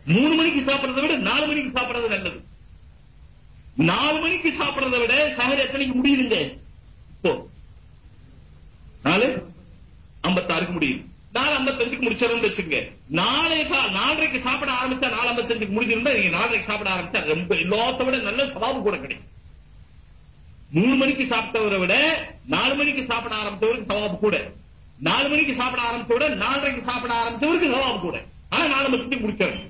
மூணு மணிக்கு சாப்பிடுறதை விட நாலு மணிக்கு சாப்பிடுறது நல்லது. நாலு மணிக்கு சாப்பிடுறதை விட சகர் எத்தனைக்கு முடியுதுங்க. இப்போ நாலு ஐம்பத்தாறுக்கு முடியுது. நாலு ஐம்பத்தஞ்சுக்கு முடிச்சிடும் வச்சுங்க நாளை நாலரைக்கு சாப்பிட ஆரம்பிச்சா நாலு ஐம்பத்தஞ்சுக்கு முடிஞ்சிருந்தா நீங்க நாலரைக்கு சாப்பிட ஆரம்பிச்சா ரொம்ப எல்லாத்த விட நல்ல சவாபு கூட கிடைக்கும். மூணு மணிக்கு சாப்பிட்டவரை விட நாலு மணிக்கு சாப்பிட ஆரம்பிச்சவருக்கு சவாபு கூட. நாலு மணிக்கு சாப்பிட ஆரம்பிச்ச விட நாலரைக்கு சாப்பிட ஆரம்பிச்சவருக்கு சவாபு கூட. ஆனா நாலு மணிக்கு முடிச்சிடணும்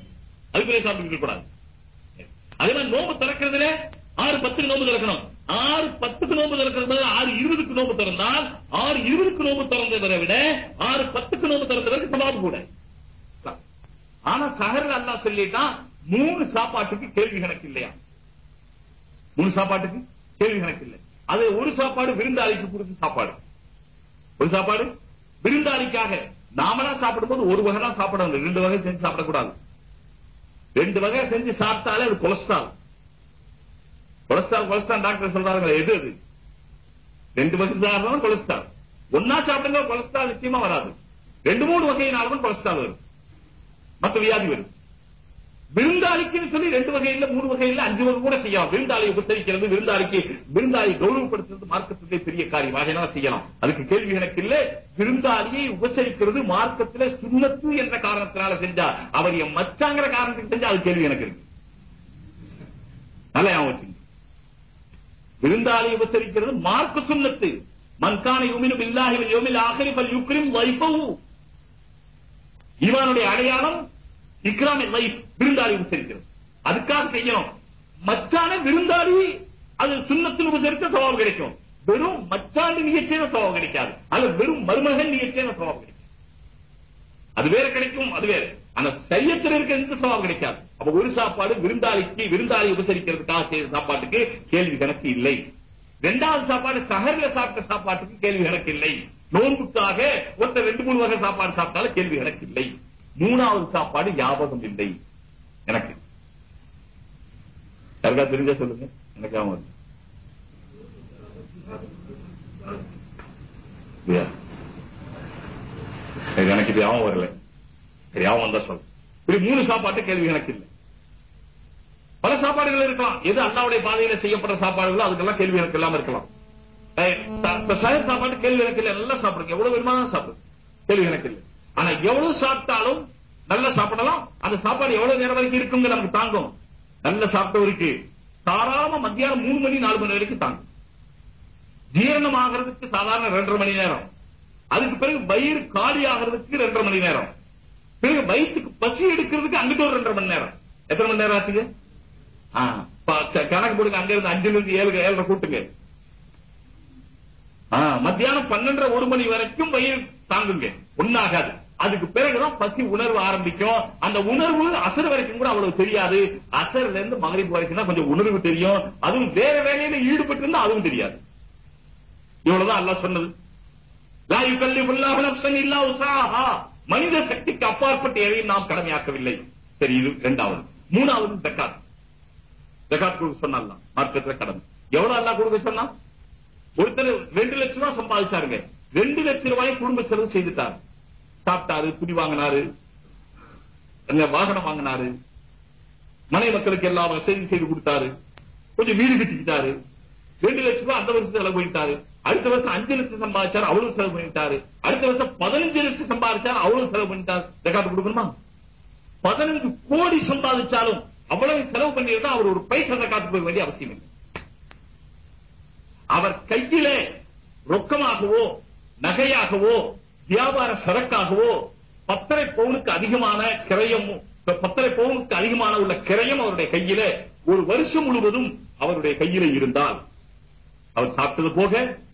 அதுக்குள்ளே சாப்பிட்டு கூடாது அதே மாதிரி நோம்பு திறக்கிறதுல ஆறு பத்துக்கு நோம்பு திறக்கணும். ஆறு பத்துக்கு நோம்பு திறக்கிறது ஆறு இருபதுக்கு நோம்பு திறந்தால் ஆறு இருபதுக்கு நோம்பு திறந்ததை விட ஆறு பத்துக்கு நோம்பு திறந்ததற்கு சவாபு கூட. ஆனா சஹர்ல அல்லா சொல்லிட்டான் மூணு சாப்பாட்டுக்கு கேள்வி கணக்கு இல்லையா? மூணு சாப்பாட்டுக்கு கேள்வி கணக்கு இல்லை. அது ஒரு சாப்பாடு விருந்தாளிக்கு கொடுத்த சாப்பாடு. ஒரு சாப்பாடு விருந்தாளிக்காக நாமளா சாப்பிடும்போது ஒரு வகை தான் சாப்பிடணும். ரெண்டு வகை செஞ்சு சாப்பிடக்கூடாது. ரெண்டு வகை செஞ்சு சாப்பிட்டாலே அது கொலஸ்ட்ரால். கொலஸ்ட்ரால் கொலஸ்ட்ரால் டாக்டர் சொல்றாங்க எது அது? ரெண்டு வகை சாப்பிடணும் கொலஸ்ட்ரால். ஒன்னா சாப்பிடுங்க கொலஸ்ட்ரால் நிச்சயமா வராது. ரெண்டு மூணு வகையினாலும் கொலஸ்ட்ரால் வரும். மத்த வியாதி வரும். விருந்தாளிக்குன்னு சொல்லி ரெண்டு வகையில மூணு வகையில அஞ்சு வகை கூட செய்யலாம். விருந்தாளி உபசரிக்கிறது விருந்தாளிக்கு விருந்தாளி கௌரவப்படுத்துறது மார்க்கத்திலே பெரிய காரியம். ஆகையினால செய்யலாம். அதுக்கு கேள்வி எனக்கு இல்ல. விருந்தாளியை உபசரிக்கிறது மார்க்கத்துல சுண்ணத்து என்ற காரணத்தினால செஞ்சா அவர் என் மச்சாங்கிற காரணத்துக்கு செஞ்சா அது கேள்வி எனக்கு இருக்கு. நல்லா ஞாபகம் விருந்தாளி உபசரிக்கிறது மார்க்க சுண்ணத்து. மன்கான யுமினு பில்லாஹி யோமில் யௌமில் பல் யுக்ரிம் வைபவு இவனுடைய அடையாளம் இக்ராம் வைஃப் விருந்தாளி உபசரிக்கிறது அதுக்காக செய்யணும். மச்சான விருந்தாளி அது சுண்ணத்தில் உபசரித்த சவால் கிடைக்கும். வெறும் மச்சாண்டு நிகழ்ச்சியான சவால் கிடைக்காது. அது வெறும் மருமகன் நிகழ்ச்சியான சவால் கிடைக்கும். அது வேற கிடைக்கும் அது வேற. ஆனா சையத்தில் இருக்கிறது சவால் கிடைக்காது. அப்ப ஒரு சாப்பாடு விருந்தாளிக்கு விருந்தாளி உபசரிக்கிறதுக்காக செய்த சாப்பாட்டுக்கு கேள்வி கணக்கு இல்லை. ரெண்டாவது சாப்பாடு சஹர்ல சாப்பிட்ட சாப்பாட்டுக்கு கேள்வி கணக்கு இல்லை. நோன்புக்காக ஒருத்தர் ரெண்டு மூணு வகை சாப்பாடு சாப்பிட்டாலும் கேள்வி கணக்கு இல்லை. மூணாவது சாப்பாடு ஞாபகம் இல்லை. எனக்கு. யாருக்கா தெரிஞ்சா சொல்லுங்க. எனக்கு ஞாபகம் எனக்கு இது யாவும் வரல. சரி ஞாபகம் வந்தா சொல்லு. இப்படி மூணு சாப்பாட்டு கேள்வி எனக்கு இல்லை. பல சாப்பாடுகள் இருக்கலாம். எது அண்ணாவுடைய பாதையில செய்யப்பட்ட சாப்பாடுகளோ அதுக்கெல்லாம் கேள்வி எனக்கு இல்லாம இருக்கலாம். ஏய், சாப்பாடு கேள்வி எனக்கு இல்லை. நல்லா சாப்பிடுங்க. எவ்வளவு விரும்பதான் சாப்பிடுங்க. கேள்வி எனக்கு இல்லை. ஆனா எவ்வளவு சாப்பிட்டாலும் நல்லா சாப்பிடலாம். அந்த சாப்பாடு எவ்வளவு நேரம் வரைக்கும் இருக்குங்க நமக்கு தாங்கும். நல்ல சாப்பிட்டவருக்கு தாராளமா மத்தியானம் மூணு மணி நாலு மணி வரைக்கும் தாங்கும். ஜீரணம் ஆகிறதுக்கு சாதாரண ரெண்டரை மணி நேரம். அதுக்கு பிறகு வயிறு காலி ஆகிறதுக்கு ரெண்டரை மணி நேரம். பிறகு வயிற்றுக்கு பசி எடுக்கிறதுக்கு அங்கிட்டு ஒரு ரெண்டரை மணி நேரம். எத்தனை மணி நேரம் ஆச்சுங்க? கணக்கு போடுங்க. அங்க இருந்து அஞ்சுல இருந்து ஏழு ஏழரை கூட்டுங்க. மத்தியானம் பன்னெண்டரை ஒரு மணி வரைக்கும் வயிறு தாங்குங்க. ஒன்னாகாது அதுக்கு பிறகுதான் பசி உணர்வு ஆரம்பிக்கும். அந்த உணர்வு அசர் வரைக்கும் கூட அவ்வளவு தெரியாது. அசர்ல இருந்து மகரிப்பு வரைக்கும் தான் கொஞ்சம் உணர்வு தெரியும். அதுவும் வேற வேலையில ஈடுபட்டு இருந்தா அதுவும் தெரியாது. இவ்வளவுதான் அல்லாஹ் சொன்னது. லா யுகல்லிஃபுல்லாஹு நப்சன் இல்லா உசாஹா மனித சக்திக்கு அப்பாற்பட்ட எதையும் நாம் கடமையாக்கவில்லை. சரி இது இரண்டாவது. மூணாவது ஜக்காத். ஜக்காத் கொடுக்க சொன்னாங்க மார்க்கெட்ல கடமை எவ்வளவு அல்லாஹ் கொடுக்க சொன்னா? ஒருத்தர் ரெண்டு லட்சம் ரூபாய் சம்பாதிச்சாருங்க. ரெண்டு லட்சம் ரூபாய் குடும்ப செலவு செய்துட்டார். சாப்பிட்டாரு துணி வாங்கினாரு அங்க வாகனம் வாங்கினாரு மனை மக்களுக்கு எல்லா வசதி செய்து கொடுத்தாரு கொஞ்சம் வீடு கட்டிக்கிட்டாரு ரெண்டு லட்சம் ரூபாய் அந்த வருஷம் செலவு பண்ணிட்டாரு அடுத்த வருஷம் அஞ்சு லட்சம் சம்பாதிச்சாரு அவ்வளவு செலவு பண்ணிட்டாரு அடுத்த வருஷம் பதினஞ்சு லட்சம் சம்பாதிச்சாரு அவ்வளவு செலவு பண்ணிட்டாரு ஜக்காத்து கொடுக்கணுமா? பதினஞ்சு கோடி சம்பாதிச்சாலும் அவ்வளவு செலவு பண்ணியிருந்தா அவர் ஒரு பைசா ஜக்காத்து போக வேண்டிய அவசியம் இல்லை. அவர் கையிலே ரொக்கமாகவோ நகையாகவோ வியாபார சரக்காகவோ பத்தரை பவுனுக்கு அதிகமான கிரயம் பத்தரை பவுனுக்கு அதிகமான உள்ள கிரயம் அவருடைய கையில ஒரு வருஷம் முழுவதும் அவருடைய கையில இருந்தால் அவர் சாப்பிட்டது போக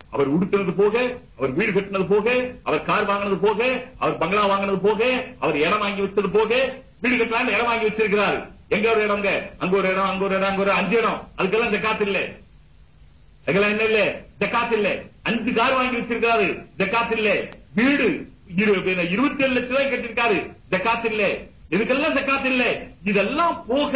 அவர் உடுத்தினது போக அவர் வீடு கட்டினது போக அவர் கார் வாங்கினது போக அவர் பங்களா வாங்கினது போக அவர் இடம் வாங்கி வச்சது போக வீடு கட்டலாம் இடம் வாங்கி வச்சிருக்கிறார். எங்க ஒரு இடம்ங்க அங்க? ஒரு இடம் அங்க ஒரு இடம் அங்க ஒரு அஞ்சு இடம். அதுக்கெல்லாம் ஜக்காத் இல்ல. அதுக்கெல்லாம் என்ன இல்ல? ஜக்காத் இல்ல. அஞ்சு கார் வாங்கி வச்சிருக்காரு ஜக்காத் இல்ல. வீடு. இருபத்தி ஏழு லட்சம் ரூபாய் கட்டிருக்காரு ஜக்காத் இல்ல. இதுக்கெல்லாம் ஜக்காத் இல்ல? இதெல்லாம் போக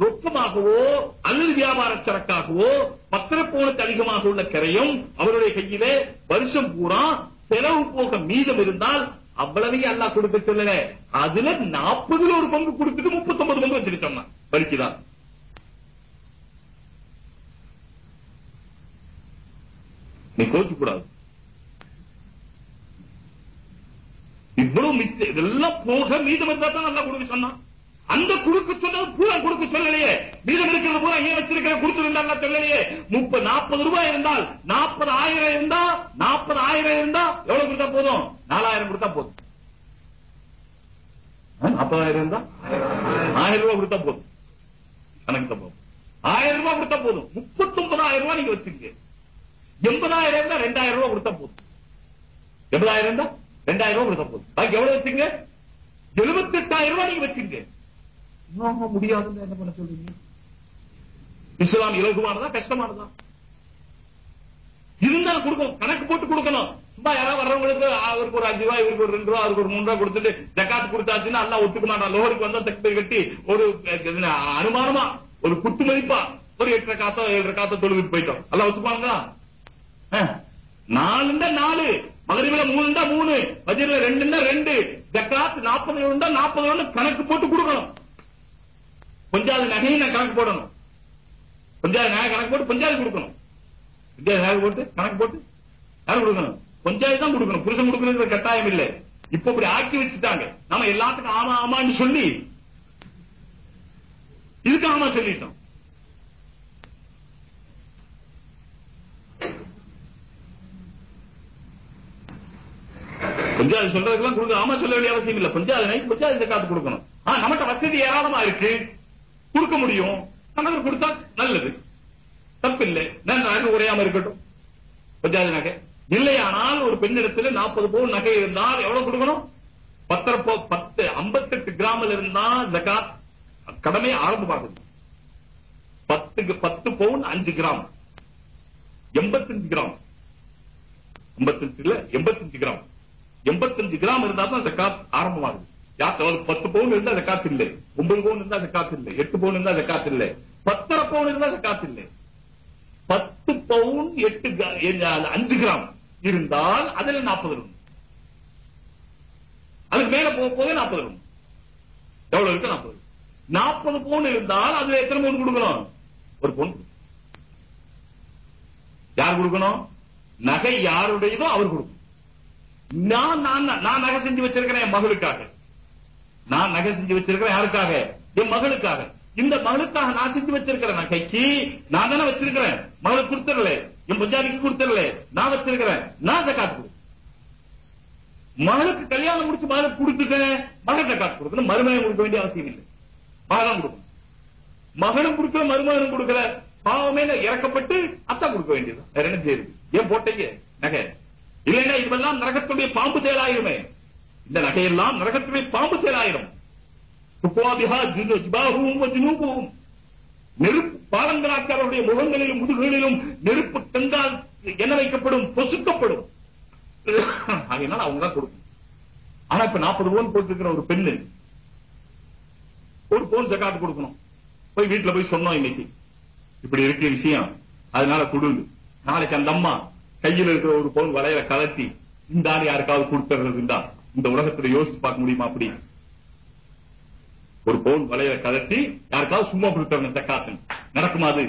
ரொக்கமாகவோ அல்லது வியாபார சரக்காகவோ பத்திர அதிகமாக உள்ள கிரையும் அவருடைய கையிலே வருஷம் பூரா செலவு போக மீதம் இருந்தால் அவ்வளவையும் அல்லாஹ் கொடுக்க அதுல நாற்பதுல ஒரு பங்கு கொடுத்துட்டு முப்பத்தி ஒன்பது பங்கு வச்சிருக்க சொன்னான் நீ கோச்சு கூடாது இவ்வளவு மிச்சம் இதெல்லாம் போக மீதம் இருந்தா தான் நல்லா கொடுக்க சொன்னான் அந்த கொடுக்க சொன்னது பூரா கொடுக்க சொல்லலையே. மீதம் இருக்கிறது பூரா ஏன் வச்சிருக்கிற கொடுத்துருந்தா சொல்லலையே. முப்பது நாற்பது ரூபாய் இருந்தால் நாற்பது ஆயிரம் இருந்தா நாற்பது ஆயிரம் இருந்தா எவ்வளவு கொடுத்தா போதும்? நாலாயிரம் கொடுத்தா போதும். நாற்பதாயிரம் இருந்தா? ஆயிரம் ரூபாய் கொடுத்தா போதும். கணக்கு தான் போதும். ஆயிரம் ரூபாய் கொடுத்தா போதும். முப்பத்தி ஒன்பதாயிரம் ரூபாய் நீங்க வச்சிருக்கீங்க. எண்பதாயிரம் இருந்தா ரெண்டாயிரம் ரூபாய் கொடுத்தா போதும். எண்பதாயிரம் இருந்தா? ரெண்டாயிரம் ரூபாய் கொடுத்தா போதும். பாக்கி எவ்வளவு வச்சுங்க எழுபத்தி எட்டாயிரம் ரூபாய் நீங்க வச்சுங்க இன்னும் முடியாதுன்னு என்ன பண்ண சொல்றீங்க? இஸ்லாம் இலகுவானதா கஷ்டமானதா? இருந்தாலும் கொடுக்கணும். கணக்கு போட்டு கொடுக்கணும். சும்மா யாராவது வர்றவங்களுக்கு அவருக்கு ஒரு அஞ்சு ரூபாய் இவருக்கு ஒரு ரெண்டு ரூபாய் அவருக்கு ஒரு மூணு ரூபாய் கொடுத்துட்டு ஜக்காத் கொடுத்தாச்சுன்னா எல்லாம் ஒத்துக்க மாட்டான் லோகருக்கு வந்தா தக்கு கட்டி ஒரு அனுமானமா ஒரு குத்து மதிப்பா ஒரு எட்டரை காத்தோ ஏழரை காத்தோ தொழுதுட்டு போயிட்டோம். எல்லாம் ஒத்துப்பாங்களா நாலுண்டா நாலு. மகரிபில மூணுண்டா மூணு வஜிரில ரெண்டுண்டா ரெண்டு ஜக்காத் நாற்பது உண்டா நாற்பது ஒன்று கணக்கு போட்டு கொடுக்கணும். கொஞ்சாவது நகையும் நான் கணக்கு போடணும். கொஞ்சாவது நகை கணக்கு போட்டு பஞ்சாயத்து கொடுக்கணும். பஞ்சாயத்து நகை போட்டு கணக்கு போட்டு யார் கொடுக்கணும்? பஞ்சாயத்து தான் கொடுக்கணும். புருஷன் கொடுக்கணுங்கிற கட்டாயம் இல்லை. இப்ப இப்படி ஆக்கி வச்சுட்டாங்க. நாம எல்லாத்துக்கும் ஆமா ஆமான்னு சொல்லி இதுக்கு ஆமா சொல்லிட்டோம். பஞ்சாயத்து சொல்றதுக்கெல்லாம் கொடுக்க ஆமா சொல்ல வேண்டிய அவசியம் இல்ல. பஞ்சாயத்து நைட் பஞ்சாயத்து காத்து கொடுக்கணும். ஆ நம்மகிட்ட வசதி ஏராளமா இருக்கு. கொடுக்க முடியும். நமக்கு கொடுத்தா நல்லது. தப்பு இல்லை. நன்றாக உரையாம இருக்கட்டும். பஞ்சாயத்து நகை. இல்லையானால் ஒரு பெண்ணிடத்துல நாற்பது பவுன் நகை இருந்தால் எவ்வளவு கொடுக்கணும்? பத்தரை போ பத்து ஐம்பத்தெட்டு கிராமில் இருந்தா ஜக்காத் கடமை ஆரம்பமாகுது பத்துக்கு பத்து பவுன் அஞ்சு கிராம். எண்பத்தஞ்சு கிராம். ஐம்பத்தஞ்சுல எண்பத்தஞ்சு கிராம். எண்பத்தஞ்சு கிராம் இருந்தா தான் ஜக்காத் ஆரம்பமாகுது. யார் பத்து பவுன் இருந்தா ஜக்காத் இல்லை. ஒன்பது பவுன் இருந்தா ஜக்காத் இல்லை. எட்டு பவுன் இருந்தா ஜக்காத் இல்லை. பத்தரை பவுன் இருந்தா ஜக்காத் இல்லை. பத்து பவுன் எட்டு அஞ்சு கிராம் இருந்தால் அதுல நாற்பது இருக்கும் அதுக்கு மேல போக போக நாற்பது இருக்கும் எவ்வளவு இருக்கு நாற்பது நாற்பது பவுன் இருந்தால் அதுல எத்தனை பவுன் கொடுக்கணும்? ஒரு பவுன் யார் கொடுக்கணும்? நகை யாருடையதோ அவர் கொடுக்கணும். நான் நான் நான் நகை செஞ்சு வச்சிருக்கிறேன் என் மகளுக்காக. நான் நகை செஞ்சு வச்சிருக்கிறேன் யாருக்காக? என் மகளுக்காக. இந்த மகளுக்காக நான் செஞ்சு வச்சிருக்கிறேன் நகைக்கு நான் தானே வச்சிருக்கிறேன். மகளுக்கு கொடுத்துடல. என் பஞ்சாரிக்கு கொடுத்துடல. நான் வச்சிருக்கிறேன். நான் ஜக்காத் மகளுக்கு கல்யாணம் முடிச்சு மகளுக்கு கொடுத்துட்டேன் மகள் ஜக்காத் கொடுக்கணும். மருமகன் கொடுக்க வேண்டிய அவசியம் இல்லை. மகனும் கொடுக்கணும். மகனும் கொடுக்கல மருமகனும் கொடுக்கல. பாவமே இறக்கப்பட்டு அத்தா கொடுக்க வேண்டியது வேற என்ன செய்யுது ஏன் போட்டீங்க? நகை. இல்லைன்னா இதுவெல்லாம் நரகத்துடைய பாம்பு தேலாயிருமே. இந்த நகையெல்லாம் நரகத்துடைய பாம்பு தேலாயிரும். துப்பாபிஹா நெருப்பு பாலங்களாக்காரருடைய முகங்களிலும் முதுகுகளிலும் நெருப்பு தந்தால் என்ன வைக்கப்படும் பொசுக்கப்படும். அதனால அவங்க தான் கொடுக்கும். ஆனா இப்ப நாற்பது போன் போட்டுருக்கிற ஒரு பெண்ணு ஒரு போன் ஜக்காத்து கொடுக்கணும். போய் வீட்டுல போய் சொன்னோம் இன்னைக்கு. இப்படி இருக்கிற விஷயம். அதனால கொடுங்க. நாளைக்கு அந்த அம்மா கையில் இருக்கிற ஒரு பவுன் வளையல கலத்தி இந்த ஆள் யாருக்காவது கொடுத்துறது இருந்தா இந்த உலகத்துல யோசிச்சு பார்க்க முடியுமா அப்படி? ஒரு பவுன் வளையல கலத்தி யாருக்காவது சும்மா கொடுத்துறணும் தக்காத்து நடக்குமா அது?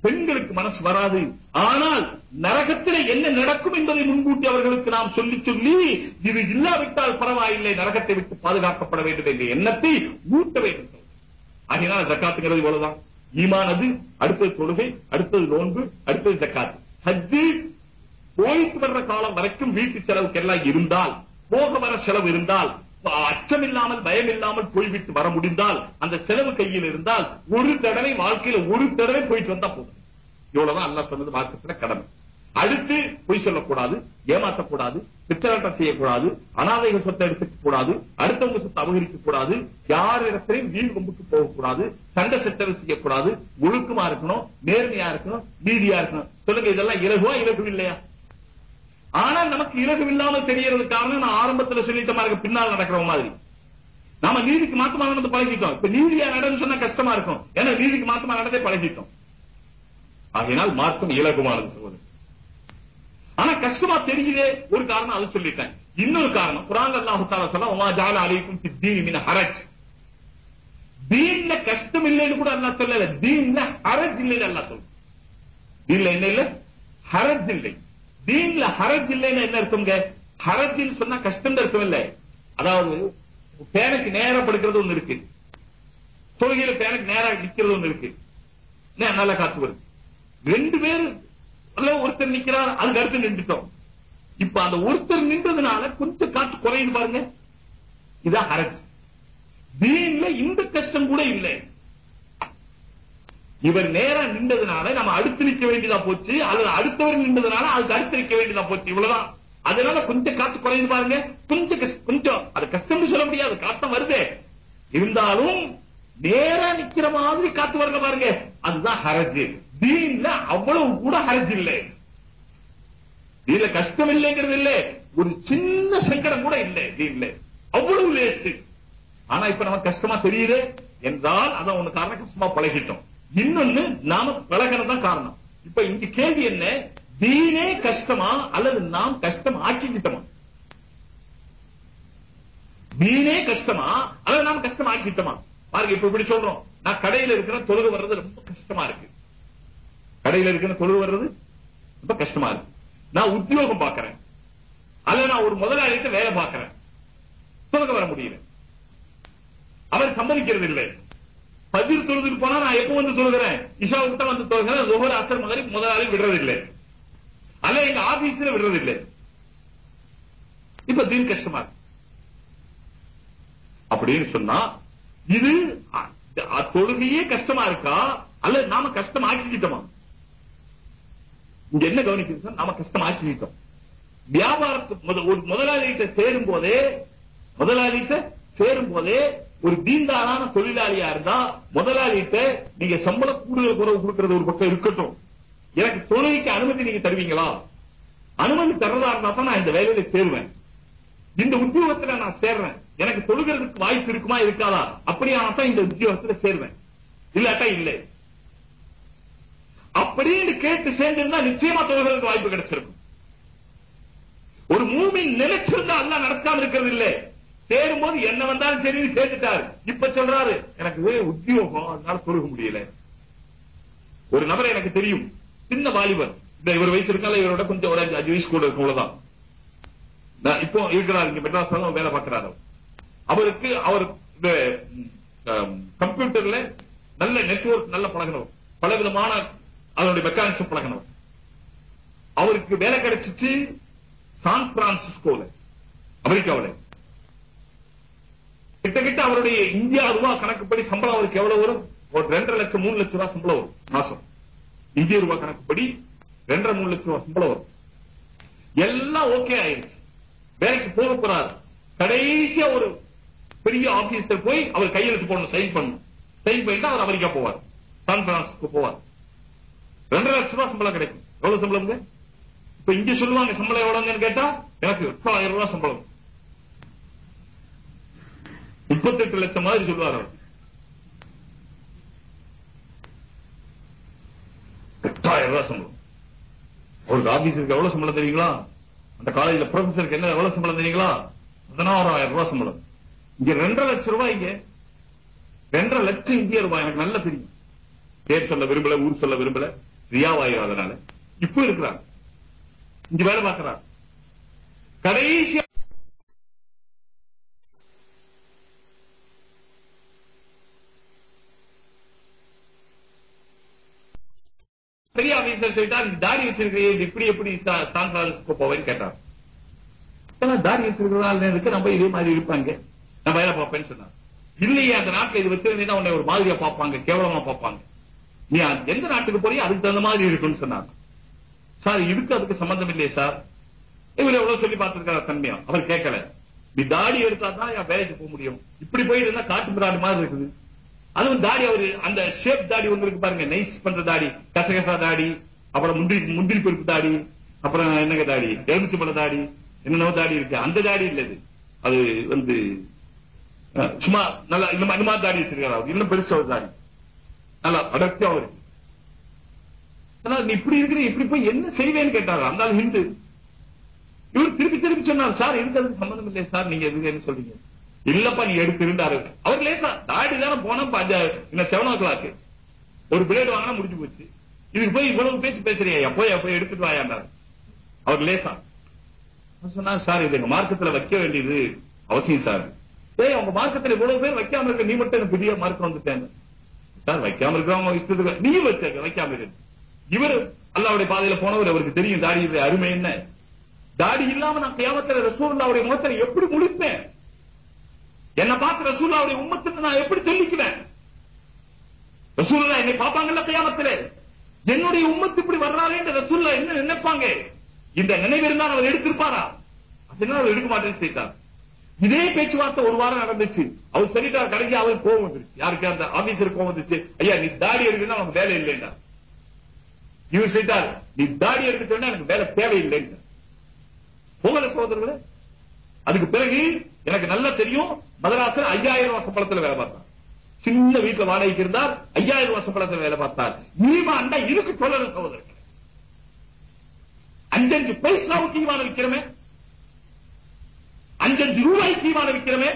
பெண்களுக்கு மனசு வராது. ஆனால் நரகத்தில் என்ன நடக்கும் என்பதை முன்கூட்டி அவர்களுக்கு நாம் சொல்லி சொல்லி இது இல்லாவிட்டால் பரவாயில்லை நரகத்தை விட்டு பாதுகாக்கப்பட வேண்டும் என்ற எண்ணத்தை ஊட்ட வேண்டும். ஆகினால் ஜக்காத்துங்கிறது இவ்வளவுதான். ஈமானது அடுத்தது தொழுகை அடுத்தது நோன்பு அடுத்தது ஜக்காத்து. ஹஜ்ஜு போயிட்டு வர்ற காலம் வரைக்கும் வீட்டு செலவுக்கு எல்லாம் இருந்தால் போக வர செலவு இருந்தால் அச்சம் இல்லாமல் பயம் இல்லாமல் போய்விட்டு வர முடிந்தால் அந்த செலவு கையில் இருந்தால் ஒரு தடவை வாழ்க்கையில ஒரு தடவை போயிட்டு வந்தா போதும். இவ்வளவுதான் அல்லா சொன்னது மார்க்கத்துல கடமை. அடுத்து பொய் சொல்லக்கூடாது ஏமாற்றக்கூடாது பித்தலாட்டம் செய்யக்கூடாது அனாதைகள் சொத்தை எடுத்துக்க கூடாது அடுத்தவங்க சொத்தை அபகரிக்க கூடாது யார் இடத்திலையும் வீண் கொம்புக்கு போகக்கூடாது சண்டை சட்டவை செய்யக்கூடாது ஒழுக்கமா இருக்கணும் நேர்மையா இருக்கணும் நீதியா இருக்கணும். சொல்லுங்க இதெல்லாம் இலகுவா இலகு இல்லையா ஆனா நமக்கு இலகு இல்லாமல் தெரியறது காரணம் நான் ஆரம்பத்துல சொல்லிட்ட மாதிரி பின்னால் நடக்கிற மாதிரி. நாம நீதிக்கு மாத்தமா நடந்து பழகிட்டோம். இப்ப நீதியா நடந்து சொன்னா கஷ்டமா இருக்கும். ஏன்னா நீதிக்கு மாத்தமா நடந்தே பழகிட்டோம். ஆகையினால் மார்க்கம் இலகுவானது சொல்வது ஆனா கஷ்டமா தெரியுதே ஒரு காரணம் அது சொல்லிட்டேன். இன்னொரு காரணம் குரான் அல்லாஹு தாலா சொல்ல உமா ஜால அலைக்கும் தீன் மின ஹரஜ். தீன்ல கஷ்டம் இல்லைன்னு கூட அல்லா சொல்லல. தீன்ல ஹரஜ் இல்லைன்னு அல்லா சொல்லு தீன்ல என்ன இல்ல? ஹரஜ் இல்லை. தீன்ல ஹரஜ் இல்லைன்னா என்ன இருக்குங்க ஹரஜின்னு சொன்னா கஷ்டம் அர்த்தம் இல்லை அதாவது பேனுக்கு நேரம் படுக்கிறது ஒண்ணு இருக்கு. தொழுகையில பேனுக்கு நேரம் நிக்கிறது ஒண்ணு இருக்கு. நல்லா காத்து வருது ரெண்டு பேர் ஒருத்தர் நிக்கிறார் அதுக்கு அடுத்து நின்றுட்டோம். இப்ப அந்த ஒருத்தர் நின்றதுனால கொஞ்சம் காற்று குறையுது பாருங்க. இதான் ஹரஜ். தீன்ல இந்த கஷ்டம் கூட இல்லை. இவர் நேரா நின்றதுனால நம்ம அடுத்து நிற்க வேண்டியதா போச்சு அல்லது அடுத்தவர் நின்றதுனால அதுக்கு அடுத்து நிக்க வேண்டியதா போச்சு இவ்வளவுதான். அதனால கொஞ்சம் காத்து குறையுது பாருங்க. கொஞ்சம் கொஞ்சம் அது கஷ்டம்னு சொல்ல முடியாது காத்தம் வருதே. இருந்தாலும் நேரா நிக்கிற மாதிரி காத்து வருங்க பாருங்க. அதுதான் ஹரஜ். தீன்ல அவ்வளவு கூட ஹரஜ் இல்லை. தீன்ல கஷ்டம் இல்லைங்கிறது இல்ல. ஒரு சின்ன சங்கடம் கூட இல்லை தீன்ல. அவ்வளவு லேசு. ஆனா இப்ப நமக்கு கஷ்டமா தெரியுது என்றால் அதான் ஒண்ணு காரணம் கஷ்டமா பழகிட்டோம். இன்னொன்னு நாம பழகினதான் காரணம். இப்ப இங்க கேள்வி என்ன? தீனே கஷ்டமா அல்லது நாம் கஷ்டம் ஆக்கிக்கிட்டோமா தீனே கஷ்டமா அல்லது நாம் கஷ்டம் ஆக்கிட்டோமா பாருங்க இப்ப இப்படி சொல்றோம். நான் கடையில இருக்கிற தொழுகு வர்றது ரொம்ப கஷ்டமா இருக்கு. கடையில இருக்கிற தொழுகு வர்றது ரொம்ப கஷ்டமா இருக்கு. நான் உத்தியோகம் பாக்குறேன் அல்ல நான் ஒரு முதலாளிகிட்ட வேலை பார்க்கிறேன். தொழுக வர முடியல. அவர் சம்மதிக்கிறது இல்லை பதில் தொழுதுக்கு போனா நான் எப்ப வந்து தொழுகிறேன்? இஷா விட்ட வந்து தொழுகிறேன். ஒவ்வொரு அசர் மாதிரி முதலாளி விடுறதில்லை. அல்ல எங்க ஆபீஸ்ல விடுறதில்லை. இப்ப தீன் கஷ்டமா இருக்கு. அப்படின்னு சொன்னா இது தொழுகையே கஷ்டமா இருக்கா? அல்ல நாம கஷ்டம் ஆக்கிக்கிட்டோமா இங்க என்ன கவனிக்கிறது நாம கஷ்டம் ஆக்கிக்கிட்டோம் வியாபாரத்து ஒரு முதலாளிகிட்ட சேரும் போதே முதலாளிகிட்ட சேரும் போதே ஒரு தீண்டாளான தொழிலாளியா இருந்தா முதலாளிகிட்ட நீங்க சம்பள கூடுதல் குறவு கொடுக்கறது ஒரு பக்கம் இருக்கட்டும். எனக்கு தொழிலுக்கு அனுமதி நீங்க தருவீங்களா? அனுமதி தர்றதா இருந்தா தான் நான் இந்த வேலையில சேருவேன். இந்த உத்தியோகத்துல நான் சேர்றேன். எனக்கு தொழுகிறதுக்கு வாய்ப்பு இருக்குமா இருக்காதா? அப்படியானா தான் இந்த உத்தியோகத்துல சேர்வேன். இல்லாட்டா இல்லை. அப்படின்னு கேட்டு சேர்ந்திருந்தா நிச்சயமா தொழுகிறதுக்கு வாய்ப்பு கிடைச்சிருக்கும். ஒரு மூமின் நினைச்சிருந்தா அல்ல நடக்காம இருக்கிறது இல்லை. சேரும்போது என்ன வந்தாலும் சரி சேர்த்துட்டாரு. இப்ப சொல்றாரு எனக்கு ஒரே உத்தியோகம் அதனால தொழுக முடியல. ஒரு நபர் எனக்கு தெரியும் சின்ன வாலிபர். இந்த இவர் வயசு இருக்கால இவரோட கொஞ்சம் ஒரு அஞ்சு வயசு கூட இருக்கும் அவ்வளவுதான். இப்போ இருக்கிறார் இங்க மெட்ராஸ் வேலை பார்க்கிறாரு. அவருக்கு அவர் இந்த கம்ப்யூட்டர்ல நல்ல நெட்வொர்க் நல்ல பழகினவர் பல விதமான அதனுடைய மெக்கானிசம் பழகினவர் அவருக்கு வேலை கிடைச்சிச்சு சான் பிரான்சிஸ்கோல அமெரிக்காவில. கிட்டத்தட்ட அவருடைய இந்தியா ரூபா கணக்குப்படி சம்பளம் அவருக்கு எவ்வளவு வரும்? ஒரு ரெண்டரை லட்சம் மூணு லட்சம் ரூபாய் சம்பளம் வரும் மாசம். இந்திய ரூபா கணக்குப்படி ரெண்டரை மூணு லட்சம் ரூபாய் சம்பளம் வரும். எல்லாம் ஓகே ஆயிருச்சு வேலைக்கு போக போறாரு. கடைசியா ஒரு பெரிய ஆபீஸ்ல போய் அவர் கையெழுத்து போடணும் சைன் பண்ணணும். சைன் பண்ணிட்டு அவர் அமெரிக்கா போவார். சான் பிரான்சிஸ்கோ போவார். ரெண்டரை லட்சம் ரூபாய் சம்பளம் கிடைக்கும். எவ்வளவு சம்பளம் இப்ப இங்க சொல்லுவாங்க சம்பளம் எவ்வளவுன்னு கேட்டா எனக்கு எட்டாயிரம் ரூபாய் சம்பளம். முப்பத்தெட்டு லட்சம் மாதிரி சொல்லுவார் அவர். எட்டாயிரம் ரூபாய் சம்பளம். அவருக்கு ஆபீஸருக்கு எவ்வளவு சம்பளம் தெரியுங்களா? அந்த காலேஜில் ப்ரொஃபஸருக்கு என்ன எவ்வளவு சம்பளம் தெரியுங்களா? பதினாறாயிரம் ரூபாய் சம்பளம். இங்க ரெண்டரை லட்சம் ரூபாய் இங்க. ரெண்டரை லட்சம் இந்திய ரூபாய். எனக்கு நல்லா தெரியும். பேர் சொல்ல விரும்பல ஊர் சொல்ல விரும்பல. ரியாவாயிரும் அதனால இப்ப இருக்கிறார். இங்க வேலை பார்க்கிறார். கடைசி பெரிய தாடி வச்சிருக்கிறீ இப்படி எப்படி சான் பிரான்சிஸ்கோ போவேன்னு இப்பெல்லாம் தாடி வச்சிருக்கிறதால இருக்கு நம்ம இதே மாதிரி இருப்பாங்க. நான் வேலை பார்ப்பேன்னு இல்லையே அந்த நாட்டுல இது வச்சிருந்தீங்கன்னா உன்னை ஒரு மாதிரியா பார்ப்பாங்க கேவலமா பார்ப்பாங்க. நீ எந்த நாட்டுக்கு போறியோ அதுக்கு தகுந்த மாதிரி இருக்குன்னு சார் இதுக்கு அதுக்கு சம்பந்தம் இல்லையே சார். இவர் எவ்வளவு சொல்லி பார்த்திருக்காரு தன்மையா? அவர் கேட்கல. நீ தாடி எடுத்தா தான் என் வேலைக்கு போக முடியும். இப்படி போயிட்டு இருந்தா காட்டு பிராடி மாதிரி இருக்குது. அதுவும் தாடி அவரு அந்த ஷேப் தாடி ஒன்று இருக்கு பாருங்க. நைஸ் பண்ற தாடி கசகசா தாடி அப்புறம் முந்திரி முந்திரி பருப்பு தாடி அப்புறம் என்னங்க தாடி? எலுமிச்சம்பழ தாடி என்னென்னவோ தாடி இருக்கு. அந்த தாடி இல்லது அது. வந்து சும்மா நல்லா இந்த மா- மாதிரி தாடி வச்சிருக்காரு அவர் இன்னும் பெருசா ஒரு தாடி. நல்லா அடர்த்தியா இருக்கு. ஆனா நீ இப்படி இருக்கிற இப்படி போய் என்ன செய்வேன்னு கேட்டாரு அந்த ஆள் ஹிந்து இவர் திருப்பி திருப்பி சொன்னார் சார் இதுக்கு சம்பந்தம் இல்லை சார் நீங்க எதுக்கு என்ன சொல்றீங்க? இல்லப்பா நீ எடுத்து இருந்தாரு அவர் லேசா தாடி தானே போனா என்ன செவன் ஓ கிளாக் ஒரு பிளேடு வாங்கினா முடிஞ்சு போச்சு. இதுக்கு போய் இவ்வளவு பேச்சு பேசுறியா போய் போய் எடுத்துட்டு வாயாண்டார் அவர் லேசா. சொன்னா சார் இது எங்க மார்க்கத்துல வைக்க வேண்டியது அவசியம் சார். ஏய் உங்க மார்க்கத்துல இவ்வளவு பேர் வைக்காம இருக்க நீ மட்டும் எனக்கு புதிய மார்க்கம் வந்துட்டேன் சார் வைக்காம இருக்கிறவங்க இஷ்டத்துக்கு நீ வச்ச வைக்காம இரு. இவர் அல்லாவுடைய பாதையில போனவர் அவருக்கு தெரியும் தாடியுடைய அருமை என்ன? தாடி இல்லாம நான் கியாமத்துல ரசூல்லாவுடைய முகத்தை எப்படி முடிப்பேன்? என்ன பார்த்து ரசூல்லாவுடைய உம்மத்தை நான் எப்படி சொல்லிக்குவேன்? ரசூல்லா என்னை பார்ப்பாங்கல்ல கியாமத்திலே? என்னுடைய உம்மத்து இப்படி வர்றாரே என்ற ரசூலுல்லா என்ன நினைப்பாங்க? இந்த நினைவு இருந்தால் அவர் எடுத்திருப்பாரா? அதனால அவர் எடுக்க மாட்டேன்னு செய்தார். இதே பேச்சுவார்த்தை ஒரு வாரம் நடந்துச்சு. அவர் சொல்லிட்டார் கடைசி அவர் கோவம் வந்துருச்சு. யாருக்கு? அந்த ஆபீசர் கோவம் வந்துச்சு ஐயா நீ தாடி எடுக்கணும் அவனுக்கு வேலை இல்லைன்னா இவர் செய்தார் நீ தாடி எடுக்க சொன்னா எனக்கு வேலை தேவையில்லைன்னு போகல சோதரர்களே அதுக்கு பிறகு எனக்கு நல்லா தெரியும் மதராசர் ஐயாயிரம் ரூபாய் சம்பளத்துல வேலை பார்த்தான். சின்ன வீட்டுல வாடகைக்கு இருந்தார் ஐயாயிரம் ரூபாய் சம்பளத்துல வேலை பார்த்தார் ஈமான்டா இருக்கு சொல்லணும் சகோதரர்களே அஞ்சஞ்சு பைசாவுக்கு ஈமான விற்கிறமே அஞ்சஞ்சு ரூபாய்க்கு ஈமான விற்கிறமே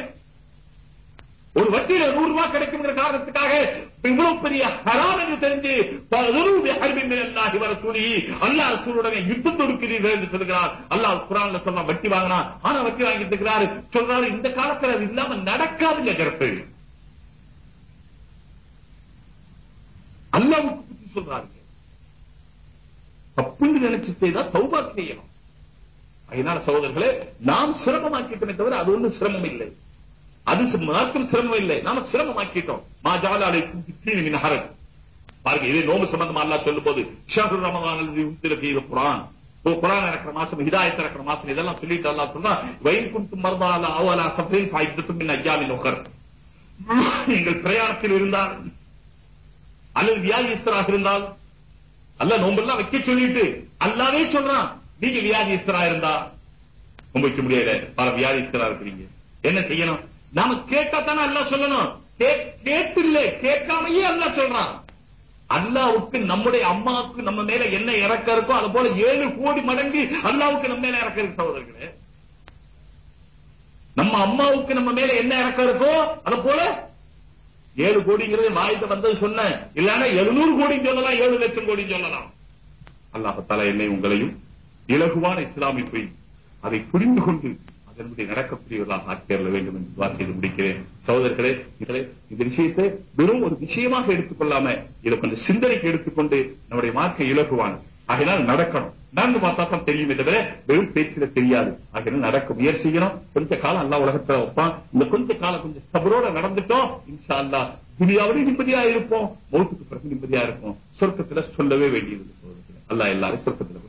ஒரு வட்டியில நூறு ரூபாய் கிடைக்குங்கிற காரணத்துக்காக இவ்வளவு பெரிய ஹராம் என்று தெரிஞ்சு அல்லாஹி வர சூழி அல்லாஹ் சூழுடனே யுத்தம் தொடுக்கிறீர்கள் என்று சொல்கிறார். அல்லாஹ் குரான்ல சொன்னா வட்டி வாங்கினா ஆனா வட்டி வாங்கிட்டு இருக்கிறாரு. சொல்றாரு இந்த காலத்துல அது இல்லாம நடக்காதுங்க கருத்து அல்லாவுக்கு பத்தி சொல்றாருங்க. தப்புன்னு நினைச்சு செய்தா தௌபா செய்யணும். அதனால சகோதரர்களே நாம் சிரமமாக்கிட்டோமே தவிர அது ஒன்றும் சிரமம் இல்லை. அது மார்க்கும் சிரமம் இல்லை. நாம சிரமமாக்கிட்டோம். மா ஜாலாலை மின் பாருங்க இதே நோம்பு சம்பந்தமா அல்லா சொல்லும் போது ஷஹ்ரு ரமதான் குரான் உந்தில ஓ இறக்குற மாசம் ஹிதாயத் இறக்குற மாசம் இதெல்லாம் சொல்லிட்டு அல்லா சொன்னா வைன் குண்டும் மர்தால அவலா சபையில் ஃபைத்தத்தும் மின் அய்யாமின் உகர் நீங்கள் பிரயாணத்தில் இருந்தால் அல்லது வியாதிஸ்தராக இருந்தால்? அல்ல நோம்பெல்லாம் வைக்க சொல்லிட்டு அல்லாவே சொல்றான். நீங்க வியாதிஸ்தரா இருந்தா? நோம்பு வைக்க முடியல. பல வியாதிஸ்தரா இருக்கிறீங்க. என்ன செய்யணும்? நாம கேட்டா தானே அல்லாஹ் சொல்லணும். கே- கேட்டு இல்ல கேட்காமையே அல்லாஹ் சொல்றான். அல்லாவுக்கு நம்முடைய அம்மாவுக்கு நம்ம மேல என்ன இறக்க இருக்கோ அது போல ஏழு கோடி மடங்கு அல்லாவுக்கு நம்ம மேல இறக்க இருக்கு சகோதரர்களே. நம்ம அம்மாவுக்கு நம்ம மேல என்ன இறக்க இருக்கோ அது போல ஏழு கோடிங்கிறது வாய்க்கு வந்தது சொன்னேன். இல்லன்னா எழுநூறு கோடி சொல்லலாம் ஏழு லட்சம் கோடி சொல்லலாம். அல்லாஹத்தால என்னை உங்களையும் இலகுவான இஸ்லாமிய போய் அதை புரிந்து கொண்டு அதன்படி நடக்கக்கூடியவர்களாக ஆக்கியர்ல வேண்டும் என்று துவா முடிக்கிறேன். சகோதரர்களே இதே இந்த விஷயத்தை வெறும் ஒரு விஷயமாக எடுத்துக்கொள்ளாம இதை கொஞ்சம் சிந்தனைக்கு எடுத்துக்கொண்டு நம்முடைய வாழ்க்கை இலகுவானது. அதனால நடக்கணும். நடந்து பார்த்தா தான் தெரியுமே தவிர வெறும் பேச்சில தெரியாது. ஆகையினால் நடக்க முயற்சி செய்யணும். கொஞ்ச காலம் அல்லா உலகத்துல வைப்பான். இந்த கொஞ்ச காலம் கொஞ்சம் சபரோட நடந்துட்டோம். இன்ஷா அல்லா துனியாவிலே நிம்மதியா இருப்போம். மௌத்துக்கு பிறகு நிம்மதியா இருப்போம். சொர்க்கத்துல சொல்லவே வேண்டியது. அல்லா எல்லாரும் சொர்க்கத்துல